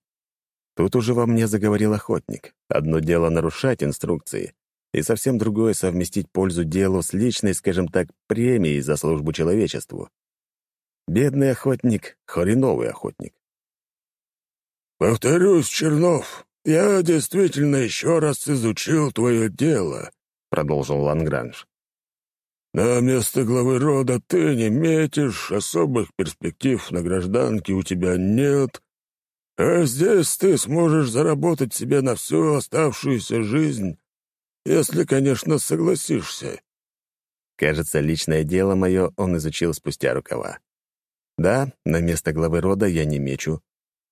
Speaker 2: Тут уже во мне заговорил охотник. Одно дело нарушать инструкции, и совсем другое — совместить пользу делу с личной, скажем так, премией за службу человечеству. Бедный охотник — хреновый охотник.
Speaker 3: «Повторюсь, Чернов, я действительно еще раз изучил твое дело», — продолжил Лангранж. «На место главы рода ты не метишь, особых перспектив на гражданке у тебя нет, а здесь ты сможешь заработать себе на всю оставшуюся жизнь, если, конечно, согласишься».
Speaker 2: Кажется, личное дело мое он изучил спустя рукава. Да, на место главы рода я не мечу.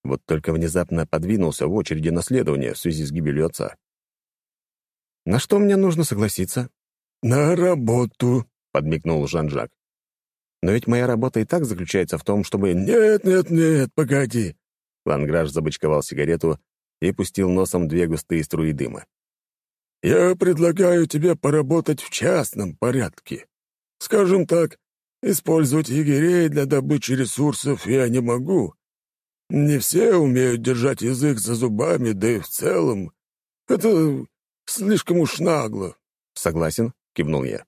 Speaker 2: Вот только внезапно подвинулся в очереди наследования в связи с гибелью отца. «На что мне нужно согласиться?»
Speaker 3: «На работу», — подмигнул Жан-Жак.
Speaker 2: «Но ведь моя работа и так заключается в том, чтобы...»
Speaker 3: «Нет, нет, нет, погоди.
Speaker 2: Ланграж забычковал сигарету и пустил носом две густые струи дыма.
Speaker 3: «Я предлагаю тебе поработать в частном порядке. Скажем так, использовать егерей для добычи ресурсов я не могу. Не все умеют держать язык за зубами, да и в целом. Это слишком уж нагло».
Speaker 2: «Согласен», — кивнул я.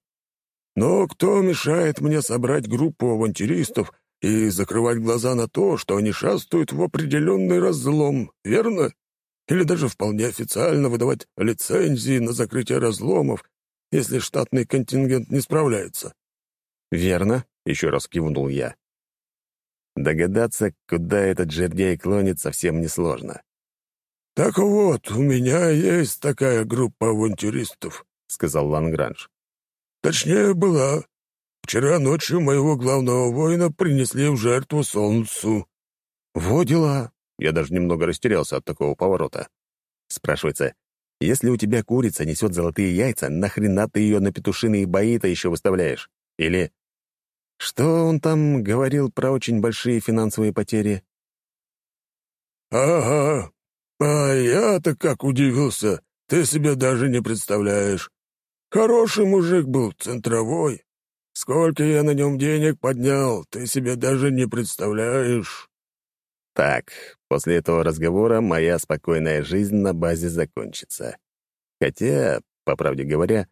Speaker 3: «Но кто мешает мне собрать группу авантюристов и закрывать глаза на то, что они шастают в определенный разлом, верно? Или даже вполне официально выдавать лицензии на закрытие разломов, если штатный контингент не справляется.
Speaker 2: «Верно», — еще раз кивнул я. Догадаться, куда этот жердяй клонит, совсем несложно.
Speaker 3: «Так вот, у меня есть такая группа авантюристов», — сказал Лангранж. «Точнее, была. Вчера ночью моего главного воина принесли в жертву солнцу».
Speaker 2: «Во дела!» Я даже немного растерялся от такого поворота. Спрашивается, если у тебя курица несет золотые яйца, нахрена ты ее на петушиные бои-то еще выставляешь? Или что он там говорил про очень большие финансовые потери?
Speaker 3: «Ага, а я-то как удивился, ты себе даже не представляешь. Хороший мужик был, центровой. Сколько я на нем денег поднял, ты себе даже не представляешь».
Speaker 2: Так, после этого разговора моя спокойная жизнь на базе закончится. Хотя, по правде говоря,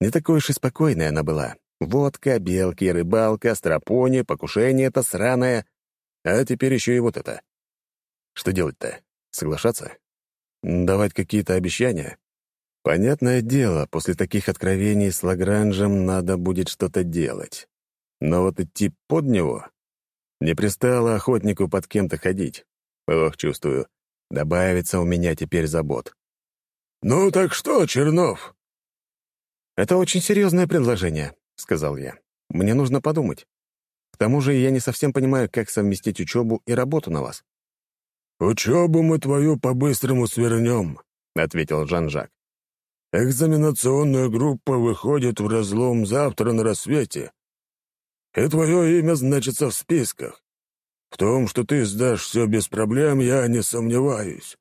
Speaker 2: не такой уж и спокойной она была. Водка, белки, рыбалка, стропони, покушение это сраное. А теперь еще и вот это. Что делать-то? Соглашаться? Давать какие-то обещания? Понятное дело, после таких откровений с Лагранжем надо будет что-то делать. Но вот идти под него... Не пристало охотнику под кем-то ходить. Ох, чувствую, добавится у меня теперь забот.
Speaker 3: «Ну так что, Чернов?»
Speaker 2: «Это очень серьезное предложение», — сказал я. «Мне нужно подумать. К тому же я не совсем понимаю, как совместить учебу и работу на вас».
Speaker 3: «Учебу мы твою по-быстрому свернем», — ответил Жан-Жак. Экзаменационная группа выходит в разлом завтра на рассвете. и твое имя значится в списках. В том, что ты сдашь все без проблем, я не сомневаюсь.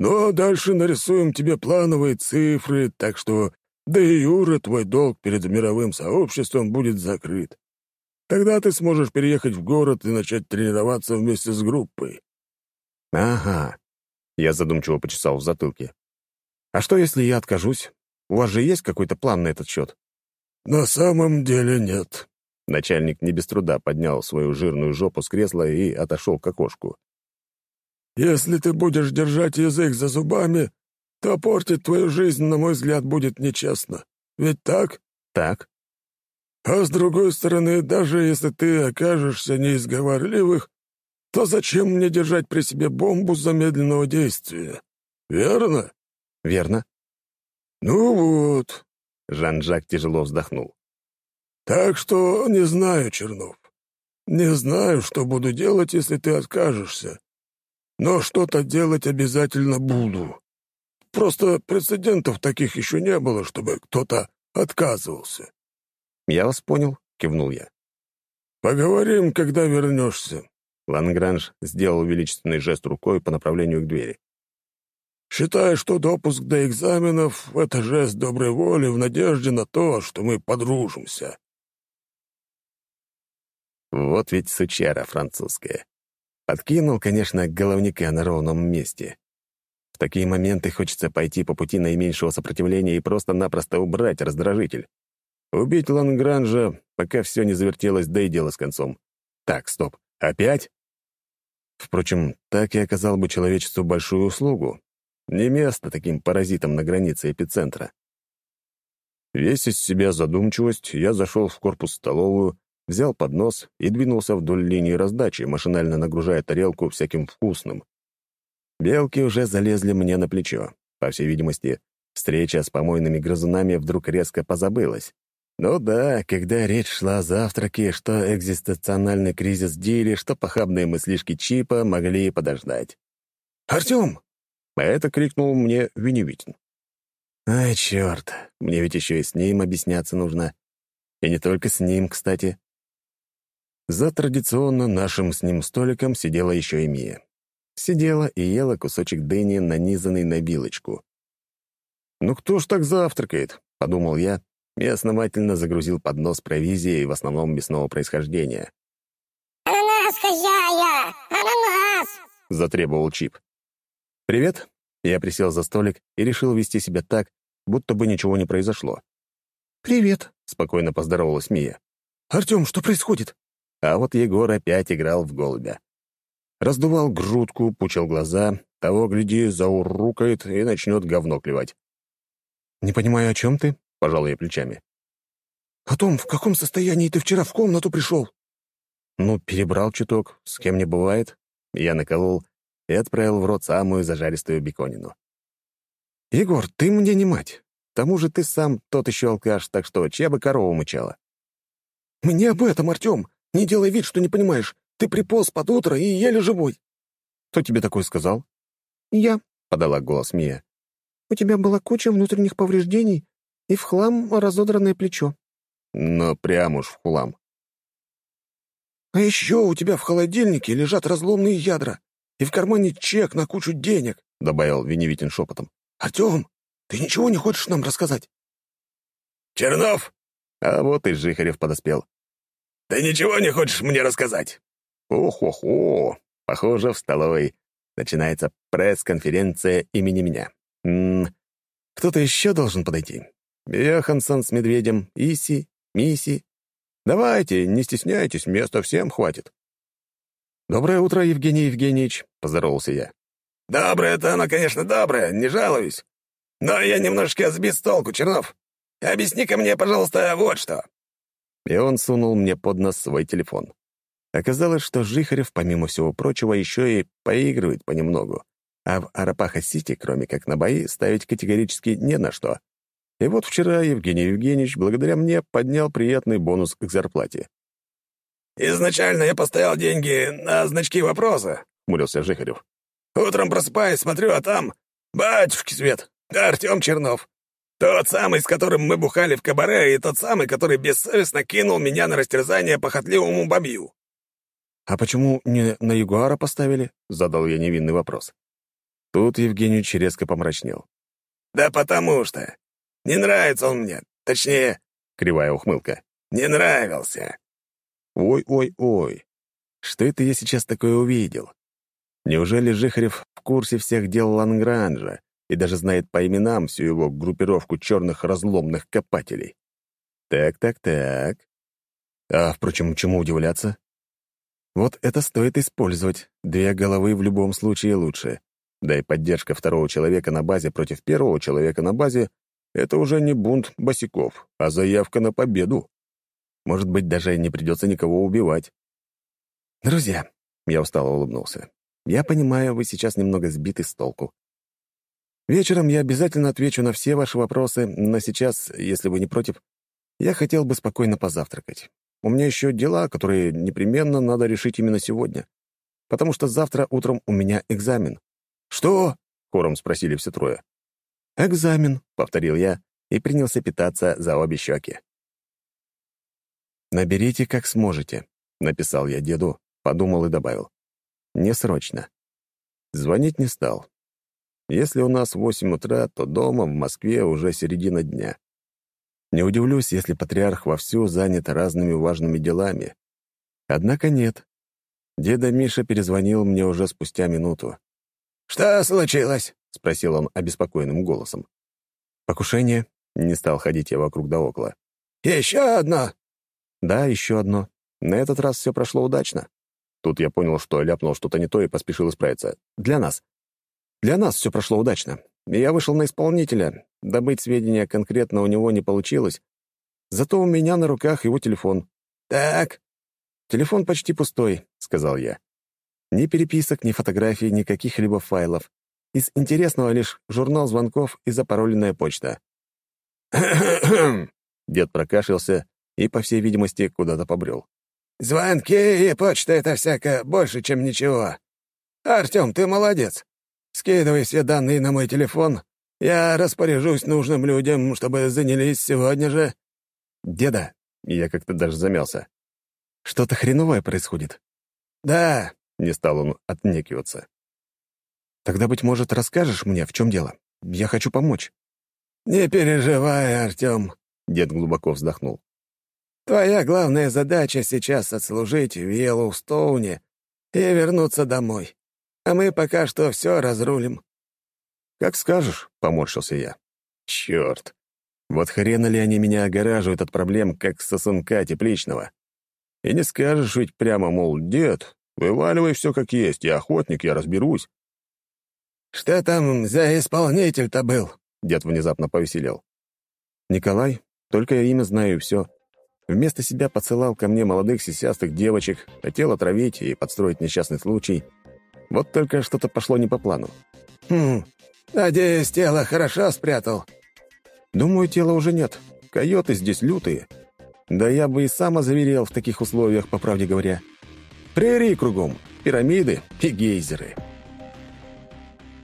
Speaker 3: Но дальше нарисуем тебе плановые цифры, так что да и Юра твой долг перед мировым сообществом будет закрыт. Тогда ты сможешь переехать в город и начать тренироваться вместе с группой».
Speaker 2: «Ага», — я задумчиво почесал в затылке. «А что, если я откажусь? У вас же есть какой-то план на этот счет?»
Speaker 3: «На самом деле нет».
Speaker 2: Начальник не без труда поднял свою жирную жопу с кресла и отошел к окошку.
Speaker 3: «Если ты будешь держать язык за зубами, то портить твою жизнь, на мой взгляд, будет нечестно. Ведь так?»
Speaker 2: «Так».
Speaker 3: А с другой стороны, даже если ты окажешься неизговорливых, то зачем мне держать при себе бомбу замедленного действия? Верно?
Speaker 2: Верно.
Speaker 3: Ну вот.
Speaker 2: Жан-Жак тяжело вздохнул.
Speaker 3: Так что не знаю, Чернов. Не знаю, что буду делать, если ты откажешься. Но что-то делать обязательно буду. Просто прецедентов таких еще не было, чтобы кто-то отказывался.
Speaker 2: «Я вас понял», — кивнул я.
Speaker 3: «Поговорим, когда вернешься».
Speaker 2: Лангранж сделал величественный жест рукой по направлению к двери.
Speaker 3: «Считай, что допуск до экзаменов — это жест доброй воли в надежде на то, что мы подружимся».
Speaker 2: Вот ведь сучара французская. Подкинул, конечно, головника на ровном месте. В такие моменты хочется пойти по пути наименьшего сопротивления и просто-напросто убрать раздражитель. Убить Лангранжа, пока все не завертелось, да и дело с концом. Так, стоп. Опять? Впрочем, так и оказал бы человечеству большую услугу. Не место таким паразитам на границе эпицентра. Весь из себя задумчивость, я зашел в корпус-столовую, взял поднос и двинулся вдоль линии раздачи, машинально нагружая тарелку всяким вкусным. Белки уже залезли мне на плечо. По всей видимости, встреча с помойными грызунами вдруг резко позабылась. Ну да, когда речь шла о завтраке, что экзистенциональный кризис Дили, что похабные мыслишки Чипа могли подождать. «Артем!» — это крикнул мне Веневитин. «Ай, черт, мне ведь еще и с ним объясняться нужно. И не только с ним, кстати». За традиционно нашим с ним столиком сидела еще и Мия. Сидела и ела кусочек дыни, нанизанный на вилочку. «Ну кто ж так завтракает?» — подумал я, и основательно загрузил поднос провизией, в основном мясного происхождения.
Speaker 4: «Ананас, хозяя! Ананас!»
Speaker 2: — затребовал Чип. «Привет!» Я присел за столик и решил вести себя так, будто бы ничего не произошло.
Speaker 6: «Привет!»
Speaker 2: — спокойно поздоровалась Мия.
Speaker 6: «Артем, что происходит?»
Speaker 2: А вот Егор опять играл в голубя. Раздувал грудку, пучил глаза, того, гляди, заурукает и начнет говно клевать.
Speaker 6: «Не понимаю, о чем ты?»
Speaker 2: — пожал я плечами.
Speaker 6: «О том, в каком состоянии ты вчера в комнату пришел?»
Speaker 2: «Ну, перебрал чуток, с кем не бывает». Я наколол и отправил в рот самую зажаристую беконину. «Егор, ты мне не мать. К тому же ты сам тот еще алкаш, так что чья бы корова мычала?»
Speaker 6: «Мне об этом, Артем. Не делай вид, что не понимаешь. Ты приполз под утро и еле живой».
Speaker 2: «Кто тебе такое сказал?»
Speaker 6: «Я», —
Speaker 2: подала голос Мия.
Speaker 6: «У тебя была куча внутренних повреждений, и в хлам разодранное плечо.
Speaker 2: Но прям уж в хлам.
Speaker 6: А еще у тебя в холодильнике лежат разломные ядра, и в кармане чек на кучу денег, — добавил Веневитин шепотом. Артем, ты ничего не хочешь нам рассказать?
Speaker 3: Чернов!
Speaker 2: А вот и Жихарев подоспел.
Speaker 3: Ты ничего не хочешь мне рассказать?
Speaker 2: Ох-ох-ох! Похоже, в столовой начинается пресс-конференция имени меня. М -м, кто-то еще должен подойти. Йоханссон с медведем, Иси, Миси. Давайте, не стесняйтесь, места всем хватит. «Доброе утро, Евгений Евгеньевич», — поздоровался я.
Speaker 3: «Доброе-то оно, конечно, доброе, не жалуюсь. Но я немножечко сбит с толку, Чернов. Объясни-ка мне, пожалуйста, вот что».
Speaker 2: И он сунул мне под нос свой телефон. Оказалось, что Жихарев, помимо всего прочего, еще и поигрывает понемногу. А в Арапаха-Сити, кроме как на бои, ставить категорически не на что. И вот вчера Евгений Евгеньевич благодаря мне поднял приятный бонус к зарплате.
Speaker 3: «Изначально я поставил деньги на значки вопроса», — хмурился Жихарев. «Утром просыпаюсь, смотрю, а там... Батюшки свет! Артем Чернов! «Тот самый, с которым мы бухали в кабаре, и тот самый, который бессовестно кинул меня на растерзание похотливому бабью».
Speaker 2: «А почему не на Ягуара поставили?» — задал я невинный вопрос. Тут Евгеньевич резко помрачнел.
Speaker 3: «Да потому что. Не нравится он мне. Точнее, — кривая ухмылка, — не нравился».
Speaker 2: «Ой-ой-ой. Что это я сейчас такое увидел? Неужели Жихарев в курсе всех дел Лангранжа и даже знает по именам всю его группировку черных разломных копателей? Так-так-так. А, впрочем, чему удивляться? Вот это стоит использовать. Две головы в любом случае лучше. Да и поддержка второго человека на базе против первого человека на базе — это уже не бунт босиков, а заявка на победу. Может быть, даже не придется никого убивать. «Друзья», — я устало улыбнулся, я понимаю, вы сейчас немного сбиты с толку. Вечером я обязательно отвечу на все ваши вопросы, но сейчас, если вы не против, я хотел бы спокойно позавтракать. У меня еще дела, которые непременно надо решить именно сегодня, потому что завтра утром у меня экзамен».
Speaker 3: «Что?»
Speaker 2: — хором спросили все трое. «Экзамен», — повторил я и принялся питаться за обе щеки. «Наберите, как сможете», — написал я деду, подумал и добавил. Не срочно. Звонить не стал. Если у нас восемь утра, то дома в Москве уже середина дня. Не удивлюсь, если патриарх вовсю занят разными важными делами. Однако нет. Деда Миша перезвонил мне уже спустя минуту.
Speaker 3: «Что случилось?»
Speaker 2: — спросил он обеспокоенным голосом. «Покушение?» — не стал ходить я вокруг да около.
Speaker 3: «Еще одно?»
Speaker 2: «Да, еще одно. На этот раз все прошло удачно. Тут я понял, что ляпнул что-то не то и поспешил исправиться. Для нас. Для нас все прошло удачно. Я вышел на исполнителя. Добыть сведения конкретно у него не получилось. Зато у меня на руках его телефон.
Speaker 3: «Так».
Speaker 2: «Телефон почти пустой», — сказал я. Ни переписок, ни фотографий, ни каких-либо файлов. Из интересного лишь журнал звонков и запароленная почта. Дед прокашлялся и, по всей видимости, куда-то побрел.
Speaker 3: Звонки и почта — это всяко больше, чем ничего. Артем, ты молодец. Скидывай все данные на мой телефон. Я распоряжусь нужным людям, чтобы занялись сегодня же.
Speaker 2: Деда, я как-то даже замялся. Что-то хреновое происходит.
Speaker 3: Да,
Speaker 2: не стал он отнекиваться. Тогда, быть может, расскажешь мне, в чем дело? Я хочу помочь.
Speaker 3: Не переживай, Артем. Дед глубоко вздохнул. Твоя главная задача сейчас отслужить в Йеллоустоуне и вернуться домой. А мы пока что все разрулим».
Speaker 2: «Как скажешь», — поморщился я. «Черт! Вот хрена ли они меня огораживают от проблем, как сосунка тепличного? И не скажешь ведь прямо, мол, дед, вываливай все как есть, я охотник, я разберусь».
Speaker 3: «Что там за исполнитель-то был?»
Speaker 2: Дед внезапно повеселел. «Николай, только я имя знаю и все. Вместо себя подсылал ко мне молодых сисястых девочек, хотел отравить и подстроить несчастный случай. Вот только что-то пошло не по плану.
Speaker 3: «Хм, надеюсь, тело хорошо спрятал?»
Speaker 2: «Думаю, тела уже нет. Койоты здесь лютые. Да я бы и сам озаверел в таких условиях, по правде говоря. Прерии кругом, пирамиды и гейзеры».